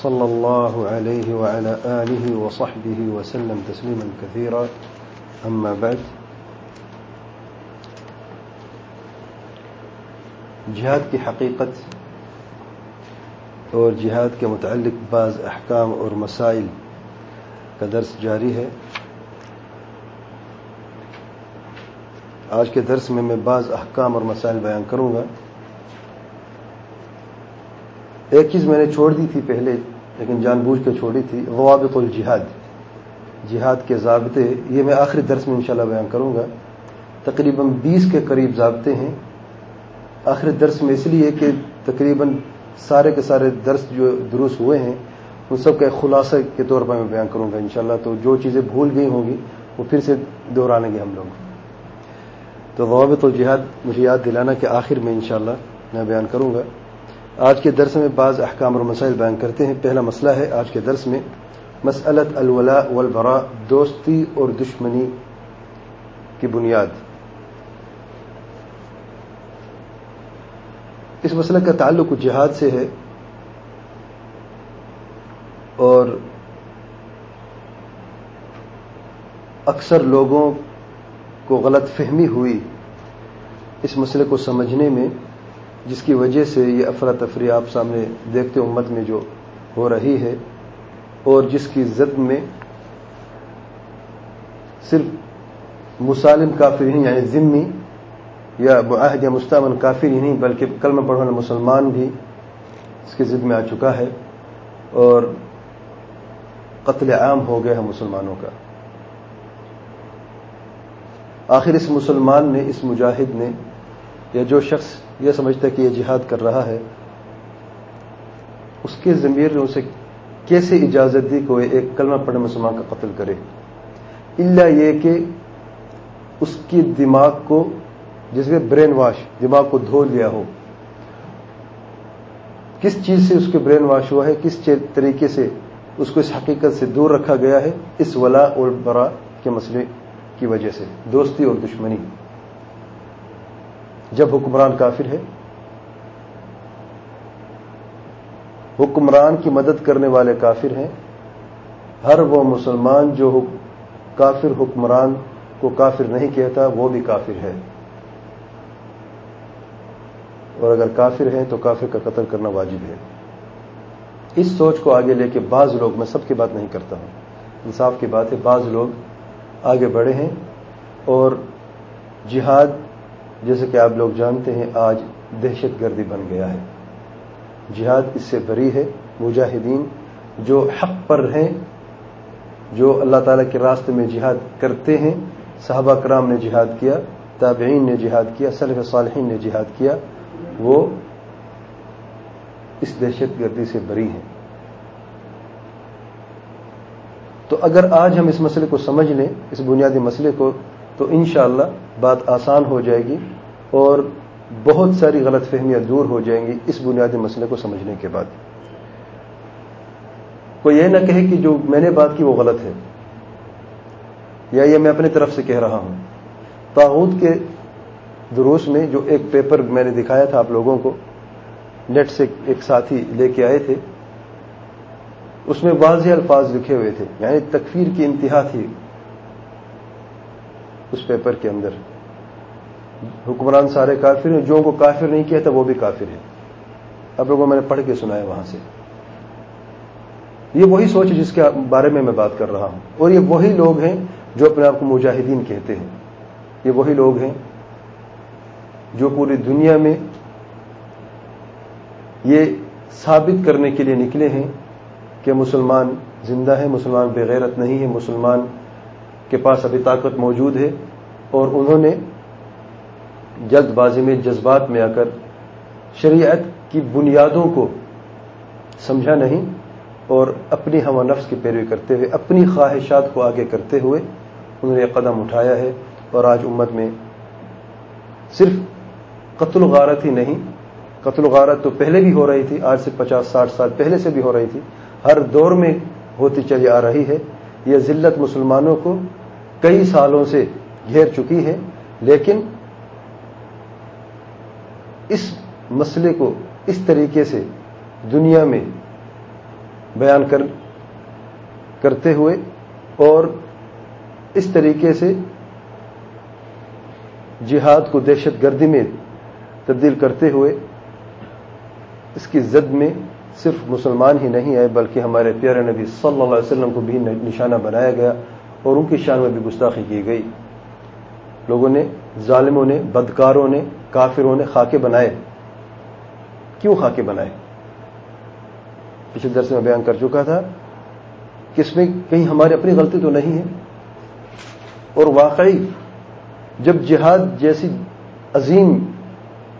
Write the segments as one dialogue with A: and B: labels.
A: صلى الله عليه وعلى آله وصحبه وسلم تسليما كثيرا. أما بعد، جہاد کی حقیقت اور جہاد کے متعلق بعض احکام اور مسائل کا درس جاری ہے۔ آج کے درس میں میں بعض احکام اور مسائل بیان کروں گا۔ ایک چیز میں نے چھوڑ دی تھی پہلے۔ لیکن جان بوجھ کے چھوڑی تھی۔ ضوابط الجہاد۔ جہاد کے ضابطے، یہ میں آخری درس میں انشاءاللہ بیان کروں گا۔ تقریباً بیس کے قریب ضابطے ہیں۔ آخری درس میں اس لیے کہ تقریباً سارے کے سارے درس جو دروس ہوئے ہیں، ان سب کا خلاصہ کے طور پر میں بیان کروں گا انشاءاللہ۔ تو جو چیزیں بھول گئی ہوں گی، وہ پھر سے دہرانیں گے ہم لوگ۔ تو ضوابط الجہاد، مجھے یاد دلانا کہ آخر میں انشاءاللہ میں بیان کروں گا۔ آج کے درس میں بعض احکام اور مسائل بیان کرتے ہیں۔ پہلا مسئلہ ہے آج کے درس میں مسئلت الولاء والبراء، دوستی اور دشمنی کی بنیاد۔ اس مسئلہ کا تعلق جہاد سے ہے اور اکثر لوگوں کو غلط فہمی ہوئی۔ اس مسئلے کو سمجھنے میں جس کی وجہ سے یہ افراتفری آپ سامنے دیکھتے امت میں جو ہو رہی ہے، اور جس کی زد میں صرف مسالم کافر ہی یعنی ذمی یا معاہد یا مستعمن کافر ہی نہیں، بلکہ کلمہ پڑھنے مسلمان بھی اس کی ضد میں آ چکا ہے، اور قتل عام ہو گیا ہے مسلمانوں کا۔ آخر اس مسلمان نے، اس مجاہد نے یا جو شخص یہ سمجھتا ہے کہ یہ جہاد کر رہا ہے۔ اس کے ضمیر نے اسے کیسے اجازت دی کہ ایک کلمہ پڑھنے مسلمان کا قتل کرے؟ اللہ یہ کہ اس کی دماغ کو، جس میں برین واش، دماغ کو دھو لیا ہو۔ کس چیز سے اس کے برین واش ہوا ہے؟ کس طریقے سے اس کو اس حقیقت سے دور رکھا گیا ہے؟ اس ولا اور برا کے مسئلے کی وجہ سے، دوستی اور دشمنی۔ جب حکمران کافر ہے۔ حکمران کی مدد کرنے والے کافر ہیں۔ ہر وہ مسلمان جو کافر حکمران کو کافر نہیں کہتا، وہ بھی کافر ہے۔ اور اگر کافر ہے تو کافر کا قتل کرنا واجب ہے۔ اس سوچ کو آگے لے کے بعض لوگ، میں سب کی بات نہیں کرتا ہوں، انصاف کی بات ہے، بعض لوگ آگے بڑھے ہیں اور جہاد جیسے کہ آپ لوگ جانتے ہیں، آج دہشت گردی بن گیا ہے۔ جہاد اس سے بری ہے۔ مجاہدین جو حق پر ہیں، جو اللہ تعالیٰ کے راستے میں جہاد کرتے ہیں، صحابہ کرام نے جہاد کیا، تابعین نے جہاد کیا، سلف صالحین نے جہاد کیا، وہ اس دہشت گردی سے بری ہیں۔ تو اگر آج ہم اس مسئلے کو سمجھ لیں، اس بنیادی مسئلے کو تو انشاءاللہ بات آسان ہو جائے گی اور بہت ساری غلط فہمیاں دور ہو جائیں گی اس بنیادی مسئلے کو سمجھنے کے بعد۔ کوئی یہ نہ کہے کہ جو میں نے بات کی وہ غلط ہے۔ یا یہ میں اپنی طرف سے کہہ رہا ہوں۔ تاغوت کے دروس میں جو ایک پیپر میں نے دکھایا تھا آپ لوگوں کو، نیٹ سے ایک ساتھی لے کے آئے تھے، اس میں واضح الفاظ لکھے ہوئے تھے یعنی تکفیر کی انتہا تھی۔ اس پیپر کے اندر۔ حکمران سارے کافر ہیں، جو کو کافر نہیں کیا تھا وہ بھی کافر ہے۔ اب لوگوں میں نے پڑھ کے سنا ہے وہاں سے۔ یہ وہی سوچ ہے جس کے بارے میں میں بات کر رہا ہوں۔ اور یہ وہی لوگ ہیں جو اپنے آپ کو مجاہدین کہتے ہیں۔ یہ وہی لوگ ہیں جو پوری دنیا میں یہ ثابت کرنے کے لیے نکلے ہیں کہ مسلمان زندہ ہے مسلمان بغیرت نہیں ہے مسلمان کے پاس ابھی طاقت موجود ہے اور انہوں نے جلد بازی میں جذبات میں آ کر شریعت کی بنیادوں کو سمجھا نہیں اور اپنی ہم نفس کی پیروی کرتے ہوئے، اپنی خواہشات کو آگے کرتے ہوئے انہوں نے قدم اٹھایا ہے اور آج امت میں صرف قتل غارت ہی نہیں، قتل غارت تو پہلے بھی ہو رہی تھی، آج سے پچاس ساٹھ سال پہلے سے بھی ہو رہی تھی، ہر دور میں ہوتی چلی آ رہی ہے۔ یہ ذلت مسلمانوں کو کئی سالوں سے گھیر چکی ہے، لیکن اس مسئلے کو اس طریقے سے دنیا میں بیان کر، کرتے ہوئے اور اس طریقے سے جہاد کو دہشت گردی میں تبدیل کرتے ہوئے اس کی زد میں صرف مسلمان ہی نہیں آئے بلکہ ہمارے پیارے نبی صلی اللہ علیہ وسلم کو بھی نشانہ بنایا گیا اور ان کی شان میں بھی گستاخی کی گئی۔ لوگوں نے، ظالموں نے، بدکاروں نے، کافروں نے خاکے بنائے۔ کیوں خاکے بنائے؟ پچھلے درس میں بیان کر چکا تھا کہ اس میں کہیں ہماری اپنی غلطی تو نہیں ہے۔ اور واقعی جب جہاد جیسی عظیم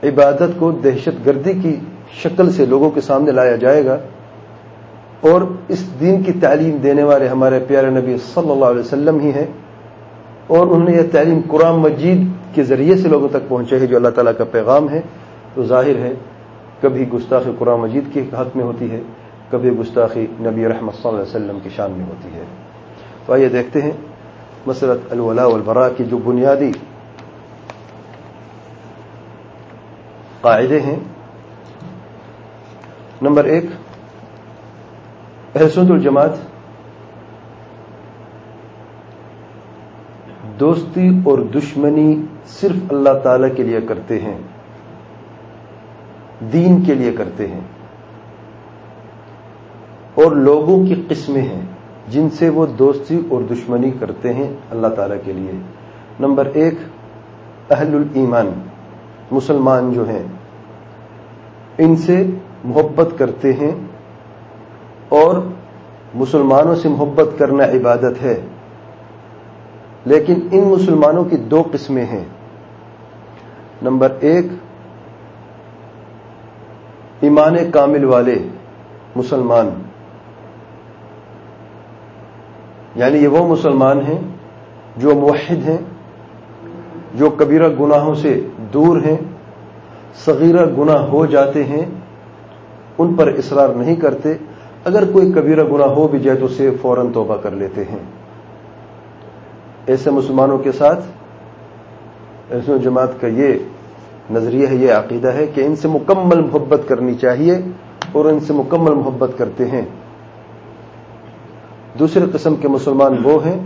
A: عبادت کو دہشت گردی کی شکل سے لوگوں کے سامنے لایا جائے گا اور اس دین کی تعلیم دینے والے ہمارے پیارے نبی صلی اللہ علیہ وسلم ہی ہیں اور انہوں نے یہ تعلیم قرآن مجید کے ذریعے سے لوگوں تک پہنچے ہے جو اللہ تعالیٰ کا پیغام ہے، تو ظاہر ہے کبھی گستاخی قرآن مجید کے حق میں ہوتی ہے، کبھی گستاخی نبی رحمت صلی اللہ علیہ وسلم کی شان میں ہوتی ہے۔ تو آئیے دیکھتے ہیں مسرت الولاء والبراء کی جو بنیادی قاعدے ہیں۔ نمبر ایک احسنت الجماعت دوستی اور دشمنی صرف اللہ تعالی کے لیے کرتے ہیں، دین کے لیے کرتے ہیں، اور لوگوں کی قسمیں ہیں جن سے وہ دوستی اور دشمنی کرتے ہیں اللہ تعالی کے لیے۔ نمبر ایک، اہل الایمان، مسلمان جو ہیں، ان سے محبت کرتے ہیں اور مسلمانوں سے محبت کرنا عبادت ہے۔ لیکن ان مسلمانوں کی دو قسمیں ہیں۔ نمبر ایک، ایمان کامل والے مسلمان۔ یعنی یہ وہ مسلمان ہیں جو موحد ہیں، جو کبیرہ گناہوں سے دور ہیں، صغیرہ گناہ ہو جاتے ہیں ان پر اصرار نہیں کرتے، اگر کوئی کبیرہ گناہ ہو بھی جائے تو اسے فوراً توبہ کر لیتے ہیں۔ ایسے مسلمانوں کے ساتھ ایسے جماعت کا یہ نظریہ ہے، یہ عقیدہ ہے کہ ان سے مکمل محبت کرنی چاہیے اور ان سے مکمل محبت کرتے ہیں۔ دوسرے قسم کے مسلمان وہ ہیں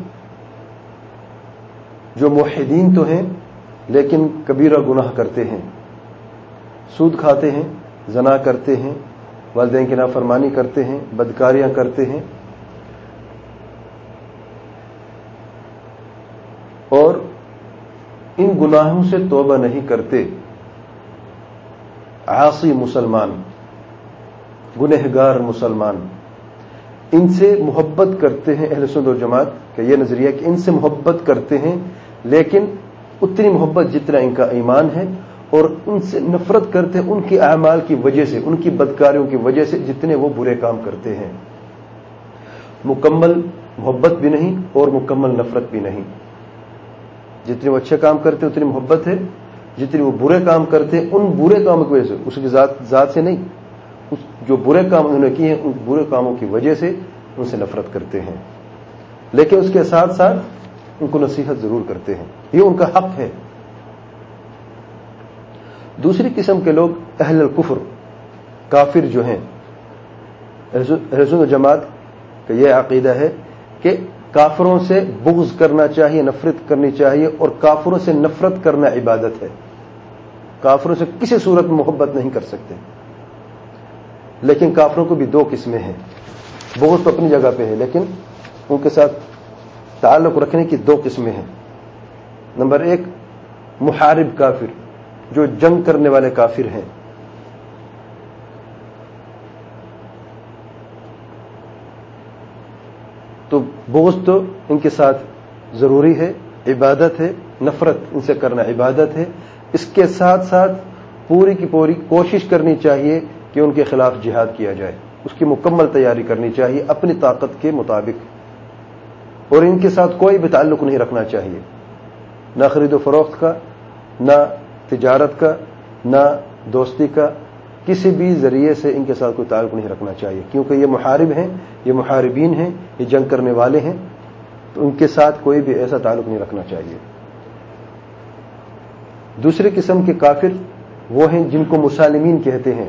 A: جو موحدین تو ہیں لیکن کبیرہ گناہ کرتے ہیں۔ سود کھاتے ہیں، زنا کرتے ہیں والدین کی نافرمانی کرتے ہیں، بدکاریاں کرتے ہیں۔ اور ان گناہوں سے توبہ نہیں کرتے۔ عاصی مسلمان، گنہگار مسلمان۔ ان سے محبت کرتے ہیں اہل سند و جماعت کا یہ نظریہ کہ ان سے محبت کرتے ہیں، لیکن اتنی محبت جتنا ان کا ایمان ہے اور ان سے نفرت کرتے ہیں ان کے اعمال کی وجہ سے، ان کی بدکاریوں کی وجہ سے جتنے وہ برے کام کرتے ہیں۔ مکمل محبت بھی نہیں اور مکمل نفرت بھی نہیں۔ جتنے وہ اچھے کام کرتے اتنی محبت ہے۔ جتنے وہ برے کام کرتے ان برے کاموں کی وجہ سے، اس کی ذات ذات سے نہیں۔ جو برے کام انہوں نے کیے ہیں، ان برے کاموں کی وجہ سے ان سے نفرت کرتے ہیں۔ لیکن اس کے ساتھ ساتھ ان کو نصیحت ضرور کرتے ہیں۔ یہ ان کا حق ہے۔ دوسری قسم کے لوگ اہل الکفر، کافر جو ہیں۔ رسول جماعت کا یہ عقیدہ ہے کہ کافروں سے بغض کرنا چاہیے، نفرت کرنی چاہیے اور کافروں سے نفرت کرنا عبادت ہے۔ کافروں سے کسی صورت میں محبت نہیں کر سکتے۔ لیکن کافروں کو بھی دو قسمیں ہیں۔ بغض تو اپنی جگہ پہ ہے، لیکن ان کے ساتھ تعلق رکھنے کی دو قسمیں ہیں۔ نمبر ایک، محارب کافر۔ جو جنگ کرنے والے کافر ہیں۔ تو بوجھ تو ان کے ساتھ ضروری ہے، عبادت ہے، نفرت ان سے کرنا عبادت ہے۔ اس کے ساتھ ساتھ پوری کی پوری کوشش کرنی چاہیے کہ ان کے خلاف جہاد کیا جائے۔ اس کی مکمل تیاری کرنی چاہیے اپنی طاقت کے مطابق۔ اور ان کے ساتھ کوئی بھی تعلق نہیں رکھنا چاہیے۔ نہ خرید و فروخت کا، نہ تجارت کا، نہ دوستی کا، کسی بھی ذریعے سے ان کے ساتھ کوئی تعلق نہیں رکھنا چاہیے۔ کیونکہ یہ محارب ہیں، یہ محاربین ہیں، یہ جنگ کرنے والے ہیں، تو ان کے ساتھ کوئی بھی ایسا تعلق نہیں رکھنا چاہیے۔ دوسری قسم کے کافر وہ ہیں جن کو مسالمین کہتے ہیں۔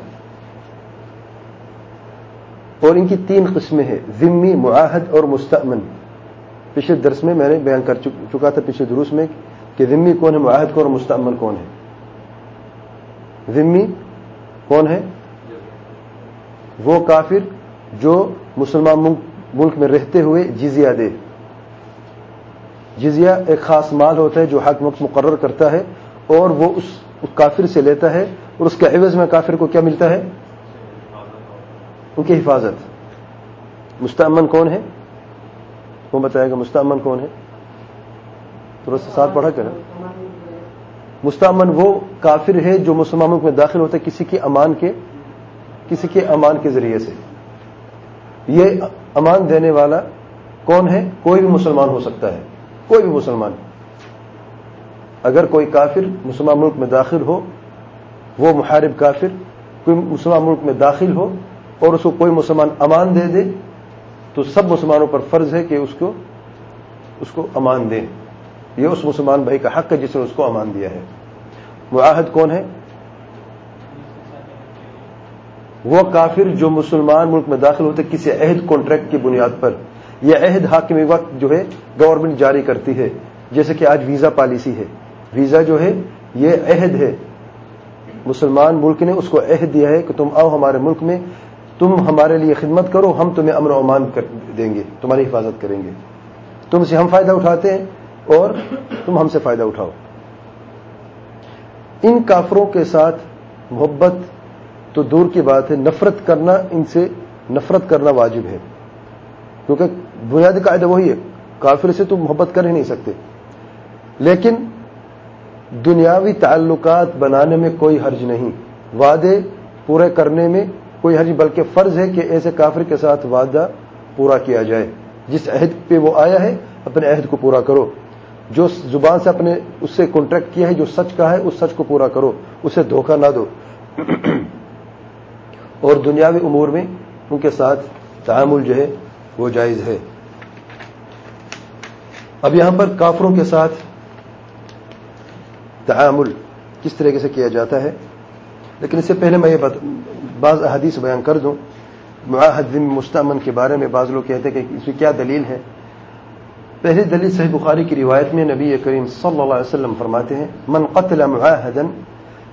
A: اور ان کی تین قسمیں ہیں، ذمی، معاہد اور مستمن پچھلے درس میں میں نے بیان کر چکا تھا، پچھلے دروس میں کہ ذمی کون ہے، معاہد کون اور مستمن کون ہے۔ ذمی کون ہے؟ وہ کافر جو مسلمان ملک میں رہتے ہوئے جزیہ دے۔ جزیہ ایک خاص مال ہوتا ہے جو حق وقت مقرر کرتا ہے اور وہ اس کافر سے لیتا ہے اور اس کے عوض میں کافر کو کیا ملتا ہے؟ ان کی حفاظت۔ مستعمن کون ہے؟ وہ بتائے گا مستعمن کون ہے؟ تھوڑا سا ساتھ پڑھا کر مستعمن وہ کافر ہے جو مسلمان ملک میں داخل ہوتا ہے کسی کے امان کے، کسی کے امان کے ذریعے سے۔ یہ امان دینے والا کون ہے؟ کوئی بھی مسلمان ہو سکتا ہے۔ کوئی بھی مسلمان۔ اگر کوئی کافر مسلمان ملک میں داخل ہو، وہ محارب کافر، کوئی مسلمان ملک میں داخل ہو اور اس کو کوئی مسلمان امان دے دے، تو سب مسلمانوں پر فرض ہے کہ اس کو اس کو امان دیں۔ یہ اس مسلمان بھائی کا حق ہے جس نے اس کو امان دیا ہے۔ معاہد کون ہے؟ وہ کافر جو مسلمان ملک میں داخل ہوتے، کسی عہد کانٹریکٹ کی بنیاد پر۔ یہ عہد حاکم وقت جو ہے گورنمنٹ جاری کرتی ہے۔ جیسے کہ آج ویزا پالیسی ہے۔ ویزا جو ہے، یہ عہد ہے۔ مسلمان ملک نے اس کو عہد دیا ہے کہ تم آؤ ہمارے ملک میں، تم ہمارے لیے خدمت کرو، ہم تمہیں امن و امان دیں گے، تمہاری حفاظت کریں گے۔ تم سے ہم فائدہ اٹھاتے ہیں اور تم ہم سے فائدہ اٹھاؤ۔ ان کافروں کے ساتھ محبت تو دور کی بات ہے، نفرت کرنا ان سے نفرت کرنا واجب ہے۔ کیونکہ بنیادی قاعدہ وہی ہے، کافر سے تم محبت کر ہی نہیں سکتے۔ لیکن دنیاوی تعلقات بنانے میں کوئی حرج نہیں۔ وعدے پورے کرنے میں کوئی حرج، بلکہ فرض ہے کہ ایسے کافر کے ساتھ وعدہ پورا کیا جائے۔ جس عہد پہ وہ آیا ہے، اپنے عہد کو پورا کرو۔ جو زبان سے اپنے اس سے کانٹریکٹ کیا ہے جو سچ کا ہے، اس سچ کو پورا کرو، اسے دھوکہ نہ دو۔ اور دنیاوی امور میں ان کے ساتھ تعامل جو ہے، وہ جائز ہے۔ اب یہاں پر کافروں کے ساتھ تعامل کس طریقے سے کیا جاتا ہے؟ لیکن اس سے پہلے میں یہ بعض احادیث بیان کر دوں۔ معاہد مستمن کے بارے میں بعض لوگ کہتے ہیں کہ اس کی کیا دلیل ہے؟ پہلی دلیل صحیح بخاری کی روایت میں نبی کریم صلی اللہ علیہ وسلم فرماتے ہیں، من قتل معاهدا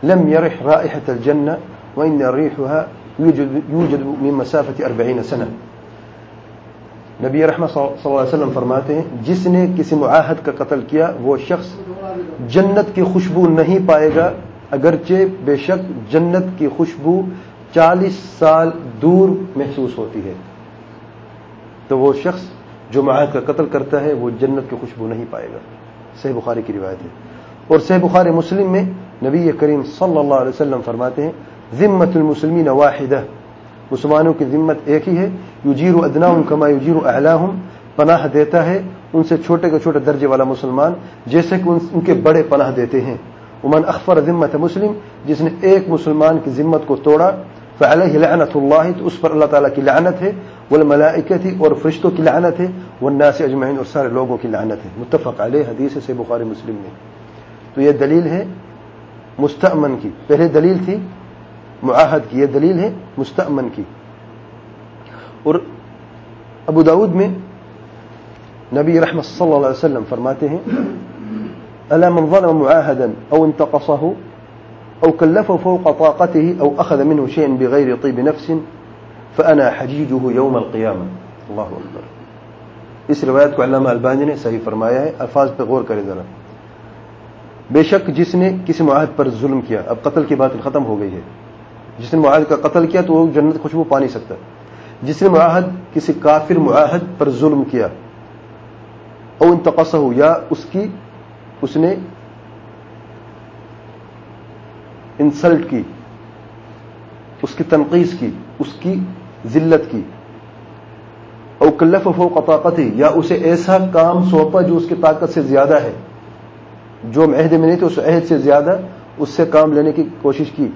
A: لم يرح رائحة الجنة وإن ريحها يوجد من مسافة أربعين سنة. نبی رحمت صلی اللہ علیہ وسلم فرماتے ہیں، جس نے کسی معاہد کا قتل کیا، وہ شخص جنت کی خوشبو نہیں پائے گا، اگرچہ بے شک جنت کی خوشبو چالیس سال دور محسوس ہوتی ہے۔ تو وہ شخص جو معاہد کا قتل کرتا ہے، وہ جنت کی خوشبو نہیں پائے گا۔ صحیح بخاری کی روایت ہے۔ اور صحیح بخاری مسلم میں نبی کریم صلی اللہ علیہ وسلم فرماتے ہیں ذمت المسلمین واحدہ۔ مسلمانوں کی ذمت ایک ہی ہے۔ یجیر ادنا کما یجیر اعلاہم پناہ دیتا ہے ان سے چھوٹے کا چھوٹے درجے والا مسلمان، جیسے کہ ان کے بڑے پناہ دیتے ہیں۔ عمن اخبر ذمت مسلم، جس نے ایک مسلمان کی ذمت کو توڑا فعلیہ لعنت اللہ تو اس پر اللہ تعالیٰ کی لعنت ہے والملائکہ اور فرشتوں کی لعنت ہے، والناس اجمعین اور سارے لوگوں کی لعنت ہے۔ متفق علیہ حدیث سے بخاری مسلم میں۔ تو یہ دلیل ہے مستأمن کی۔ پہلے دلیل تھی معاہد کی، یہ دلیل ہے مستأمن کی۔ اور ابو داود میں نبی رحمت صلی اللہ علیہ وسلم فرماتے ہیں الا من ظلم معاهدا او انتقصه؟ او كلفه فوق طاقته او اخذ منه شيئا بغير طيب نفس فانا حجيجه يوم القيامه الله اكبر اس روایت کو علامہ البانی نے صحیح فرمایا ہے، الفاظ پہ غور کرے ذرا۔ بے شک جس نے کسی معاہد پر ظلم کیا، اب قتل کی بات ختم ہو گئی ہے۔ جس نے معاہد کا قتل کیا تو وہ جنت خوشبو پا نہیں سکتا۔ جس نے معاہد کسی کافر معاہد پر ظلم کیا، او انتقص ہو یا اس کی، اس نے انسلٹ کی، اس کی تنقید کی، اس کی ذلت کی۔ او کلف ہو قطاقتی یا اسے ایسا کام سونپا جو اس کی طاقت سے زیادہ ہے۔ جو عہد میں نہیں تھے، اس عہد سے زیادہ اس سے کام لینے کی کوشش کی۔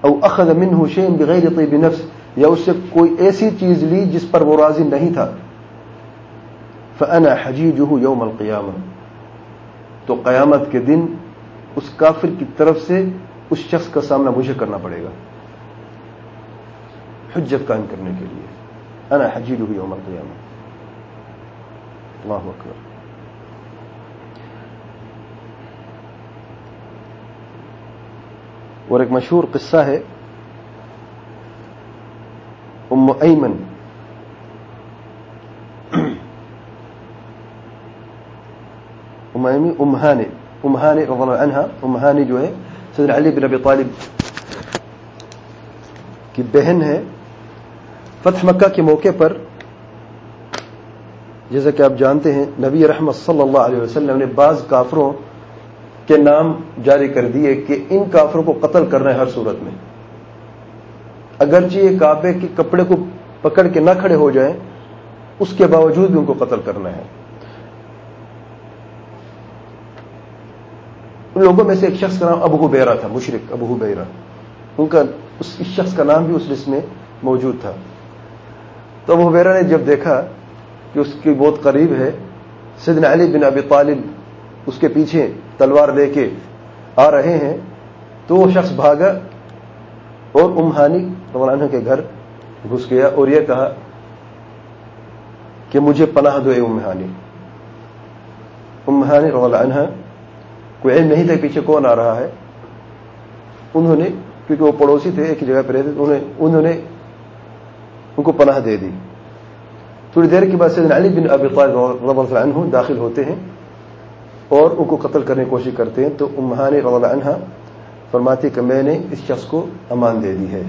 A: او اخذ منه شيء بغیر طيب نفس، یا اس سے کوئی ایسی چیز لی جس پر وہ راضی نہیں تھا۔ فانا حجیجه يوم القيامه تو قیامت کے دن اس کافر کی طرف سے اس شخص کا سامنا مجھے کرنا پڑے گا۔ حجت قائم کرنے کے لیے۔ انا حجیجه يوم القيامه اللہ اکبر۔ اور ایک مشہور قصہ ہے۔ ام ایمن۔ امہانی امہانی رضی اللہ عنہ امہانی جو ہے سیدنا علی بن ابی طالب کی بہن ہے۔ فتح مکہ کے موقع پر جیسا کہ آپ جانتے ہیں، نبی رحمت صلی اللہ علیہ وسلم نے بعض کافروں کے نام جاری کر دیے کہ ان کافروں کو قتل کرنا ہے ہر صورت میں۔ اگرچہ یہ کعبے کے کپڑے کو پکڑ کے نہ کھڑے ہو جائیں، اس کے باوجود بھی ان کو قتل کرنا ہے۔ ان لوگوں میں سے ایک شخص کا نام ابو بیرا تھا مشرق ابو بیرا ان کا اس شخص کا نام بھی اس لسٹ میں موجود تھا۔ تو ابو بیرا نے جب دیکھا کہ اس کی بہت قریب ہے، سیدنا علی بن ابی طالب اس کے پیچھے تلوار لے کے آ رہے ہیں، تو وہ شخص بھاگا اور امہانی عنہ کے گھر گھس گیا اور یہ کہا کہ مجھے پناہ دو اے امہانی۔ امہانی عنہ کوئی علم نہیں تھا پیچھے کون آ رہا ہے۔ انہوں نے، کیونکہ وہ پڑوسی تھے، ایک جگہ پہ رہتے انہوں نے ان کو پناہ دے دی۔ تھوڑی دیر کے بعد سیدنا علی بن ابی طالب عنہ داخل ہوتے ہیں اور ان کو قتل کرنے کی کوشش کرتے ہیں۔ تو امہان رضی عنہ فرماتی کہ میں نے اس شخص کو امان دے دی ہے۔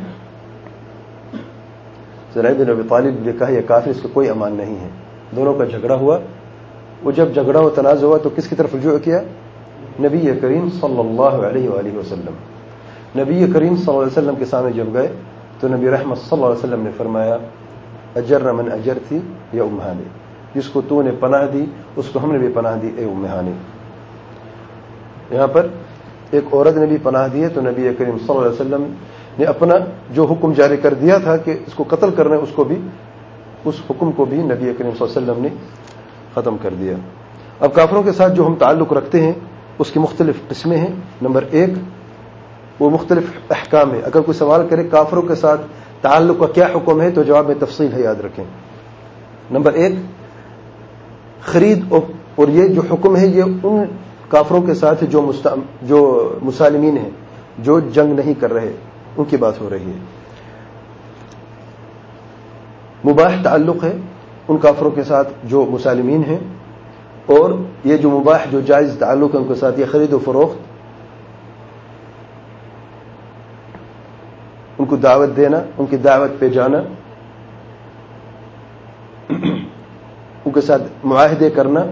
A: بن ابی طالب نے کہا، یہ کافی اس کا کوئی امان نہیں ہے۔ دونوں کا جھگڑا ہوا۔ وہ جب جھگڑا و تنازع ہوا تو کس کی طرف رجوع کیا؟ نبی کریم صلی اللہ علیہ وآلہ وسلم۔ نبی کریم صلی اللہ علیہ وسلم کے سامنے جب گئے، تو نبی رحمت صلی اللہ علیہ وسلم نے فرمایا، اجر من اجر تھی یا امہانی جس کو تو نے پناہ دی، اس کو ہم نے بھی پناہ دی، اے امہانی یہاں پر ایک عورت نے بھی پناہ دی ہے، تو نبی کریم صلی اللہ علیہ وسلم نے اپنا جو حکم جاری کر دیا تھا کہ اس کو قتل کرنا اس کو بھی، اس حکم کو بھی نبی کریم صلی اللہ علیہ وسلم نے ختم کر دیا۔ اب کافروں کے ساتھ جو ہم تعلق رکھتے ہیں اس کی مختلف قسمیں ہیں۔ نمبر ایک، وہ مختلف احکام ہے اگر کوئی سوال کرے کافروں کے ساتھ تعلق کا کیا حکم ہے تو جواب میں تفصیل ہے، یاد رکھیں۔ نمبر ایک، خرید اور یہ جو حکم ہے، یہ ان کافروں کے ساتھ جو جو مسالمین ہیں، جو جنگ نہیں کر رہے، ان کی بات ہو رہی ہے۔ مباح تعلق ہے ان کافروں کے ساتھ جو مسالمین ہیں۔ اور یہ جو مباح، جو جائز تعلق ہے ان کے ساتھ، یہ خرید و فروخت، ان کو دعوت دینا، ان کی دعوت پہ جانا، ان کے ساتھ معاہدے کرنا،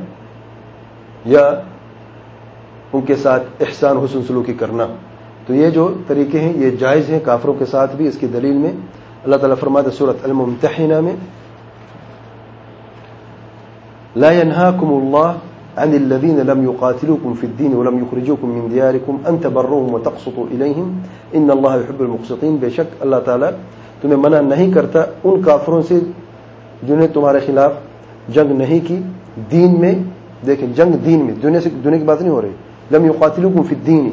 A: یا ان کے ساتھ احسان، حسن، سلوکی کرنا۔ تو یہ جو طریقے ہیں، یہ جائز ہیں کافروں کے ساتھ بھی اس کی دلیل میں۔ اللہ تعالیٰ فرماد صورت الممتحنہ میں لا ينهاكم الله عن الذين لم يقاتلوكم في الدين ولم يخرجوكم من دياركم ان تبروهم وتقسطوا اليهم ان الله يحب المقسطين. بے شک اللہ تعالیٰ تمہیں منع نہیں کرتا ان کافروں سے جنہیں تمہارے خلاف جنگ نہیں کی دین میں. دیکھیں جنگ دین میں. دنیا سے دنیا کی بات نہیں ہو رہی. لم يقاتلوكم في الدين.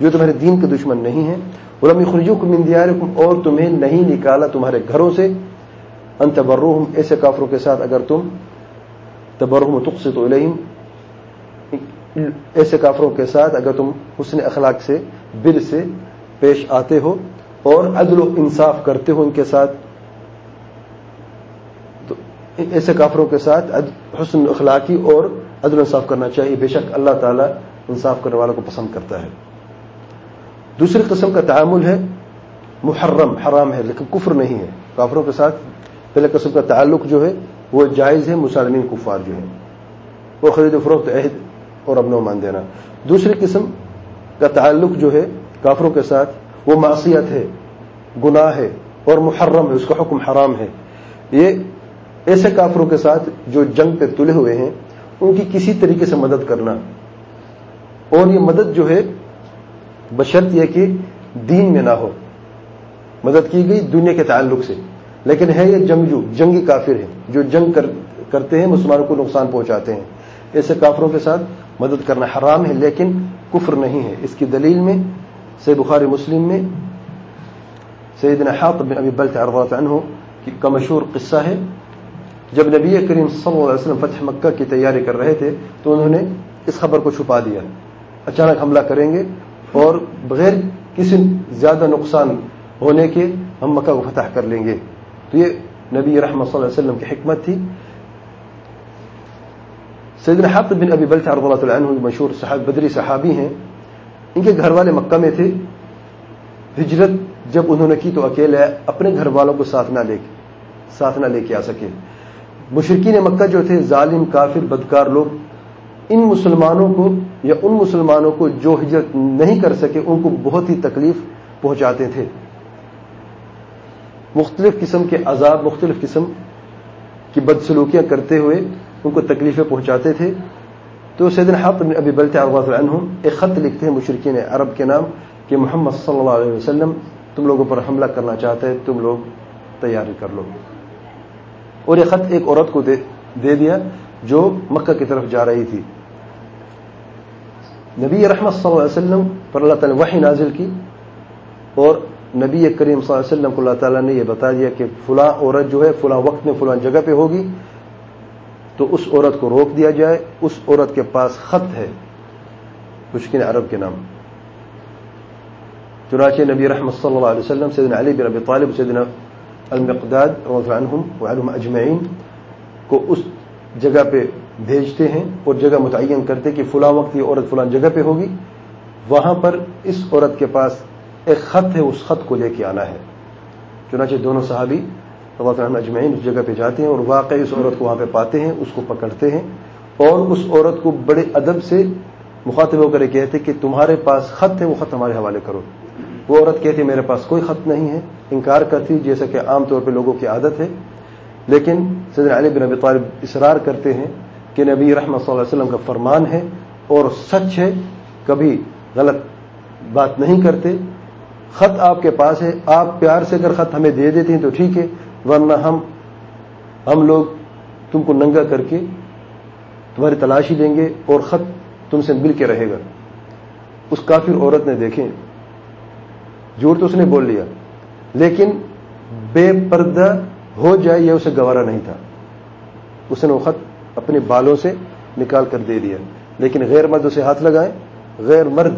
A: جو تمہارے دین کے دشمن نہیں ہیں. ولم يخرجوكم من دياركم. اور تمہیں نہیں نکالا تمہارے گھروں سے. ان تبروهم. ایسے کافروں کے ساتھ اگر تم تبرهم تقسط اليهم ایسے کافروں کے ساتھ اگر تم حسن اخلاق سے بل سے پیش آتے ہو اور عدل و انصاف کرتے ہو ان کے ساتھ، تو ایسے کافروں کے ساتھ حسن اخلاقی اور عدل و انصاف کرنا چاہیے۔ بے شک اللہ تعالیٰ انصاف کرنے والوں کو پسند کرتا ہے۔ دوسری قسم کا تعامل ہے محرم، حرام ہے، لیکن کفر نہیں ہے۔ کافروں کے ساتھ پہلے قسم کا تعلق جو ہے وہ جائز ہے، مسالمین کفار جو ہیں۔ وہ خرید و فروخت، عہد اور ابن و مان دینا۔ دوسری قسم کا تعلق جو ہے کافروں کے ساتھ، وہ معصیت ہے، گناہ ہے اور محرم ہے، اس کا حکم حرام ہے۔ یہ ایسے کافروں کے ساتھ جو جنگ پہ تلے ہوئے ہیں، ان کی کسی طریقے سے مدد کرنا۔ اور یہ مدد جو ہے، بشرط یہ کہ دین میں نہ ہو۔ مدد کی گئی دنیا کے تعلق سے۔ لیکن ہے یہ جنگجو جنگی کافر ہے جو جنگ کر، کرتے ہیں، مسلمانوں کو نقصان پہنچاتے ہیں۔ ایسے کافروں کے ساتھ مدد کرنا حرام ہے، لیکن کفر نہیں ہے۔ اس کی دلیل میں سی بخاری مسلم میں سیدنا حاط بن ابی بلت عرضات عنہ کا مشہور قصہ ہے۔ جب نبی کریم صلی اللہ علیہ وسلم فتح مکہ کی تیاری کر رہے تھے، تو انہوں نے اس خبر کو چھپا دیا۔ اچانک حملہ کریں گے اور بغیر کسی زیادہ نقصان ہونے کے ہم مکہ کو فتح کر لیں گے۔ تو یہ نبی رحمۃ صلی اللہ علیہ وسلم کی حکمت تھی۔ سیدنا حق بن ابی بلت رضی اللہ عنہ مشہور صحاب بدری صحابی ہیں، ان کے گھر والے مکہ میں تھے۔ ہجرت جب انہوں نے کی تو اکیلے اپنے گھر والوں کو ساتھ نہ لے، ساتھ نہ لے کے آ سکے۔ مشرقین مکہ جو تھے، ظالم، کافر، بدکار لوگ، ان مسلمانوں کو یا ان مسلمانوں کو جو ہجرت نہیں کر سکے، ان کو بہت ہی تکلیف پہنچاتے تھے۔ مختلف قسم کے عذاب، مختلف قسم کی بدسلوکیاں کرتے ہوئے ان کو تکلیفیں پہنچاتے تھے۔ تو سیدن حق ابھی بلتے عنہ ایک خط لکھتے ہیں مشرقین عرب کے نام کہ محمد صلی اللہ علیہ وسلم تم لوگوں پر حملہ کرنا چاہتے ہیں، تم لوگ تیاری کر لو۔ اور یہ خط ایک عورت کو دے دیا جو مکہ کی طرف جا رہی تھی۔ نبی رحمت صلی اللہ علیہ وسلم پر اللہ تعالی وحی نازل کی اور نبی کریم صلی اللہ علیہ وسلم کو اللہ تعالیٰ نے یہ بتا دیا کہ فلاں عورت جو ہے، فلاں وقت میں فلاں جگہ پہ ہوگی، تو اس عورت کو روک دیا جائے، اس عورت کے پاس خط ہے، مشکل عرب کے نام۔ چنانچہ نبی رحمت صلی اللہ علیہ وسلم، سیدنا علی بن ابی طالب، سیدنا المقداد رضی عنہم وعلم اجمعین کو اس جگہ پہ بھیجتے ہیں اور جگہ متعین کرتے کہ فلاں وقت یہ عورت فلاں جگہ پہ ہوگی۔ وہاں پر اس عورت کے پاس ایک خط ہے، اس خط کو لے کے آنا ہے۔ چنانچہ دونوں صحابی عنہ اجمعین اس جگہ پہ جاتے ہیں اور واقعی اس عورت کو وہاں پہ پاتے ہیں، اس کو پکڑتے ہیں۔ اور اس عورت کو بڑے ادب سے مخاطب ہو کر کہتے کہ تمہارے پاس خط ہے، وہ خط ہمارے حوالے کرو۔ وہ عورت کہتی میرے پاس کوئی خط نہیں ہے۔ انکار کرتی جیسا کہ عام طور پہ لوگوں کی عادت ہے۔ لیکن سیدنا علی بن ابی طالب اصرار کرتے ہیں کہ نبی رحمت صلی اللہ علیہ وسلم کا فرمان ہے اور سچ ہے، کبھی غلط بات نہیں کرتے۔ خط آپ کے پاس ہے، آپ پیار سے اگر خط ہمیں دے دیتے ہیں تو ٹھیک ہے، ورنہ ہم ہم لوگ تم کو ننگا کر کے تمہاری تلاشی لیں گے اور خط تم سے مل کے رہے گا۔ اس کافر عورت نے دیکھیں، جھوٹ تو اس نے بول لیا، لیکن بے پردہ ہو جائے یہ اسے گوارا نہیں تھا۔ اس نے وہ خط اپنے بالوں سے نکال کر دے دیا۔ لیکن غیر مرد اسے ہاتھ لگائیں غیر مرد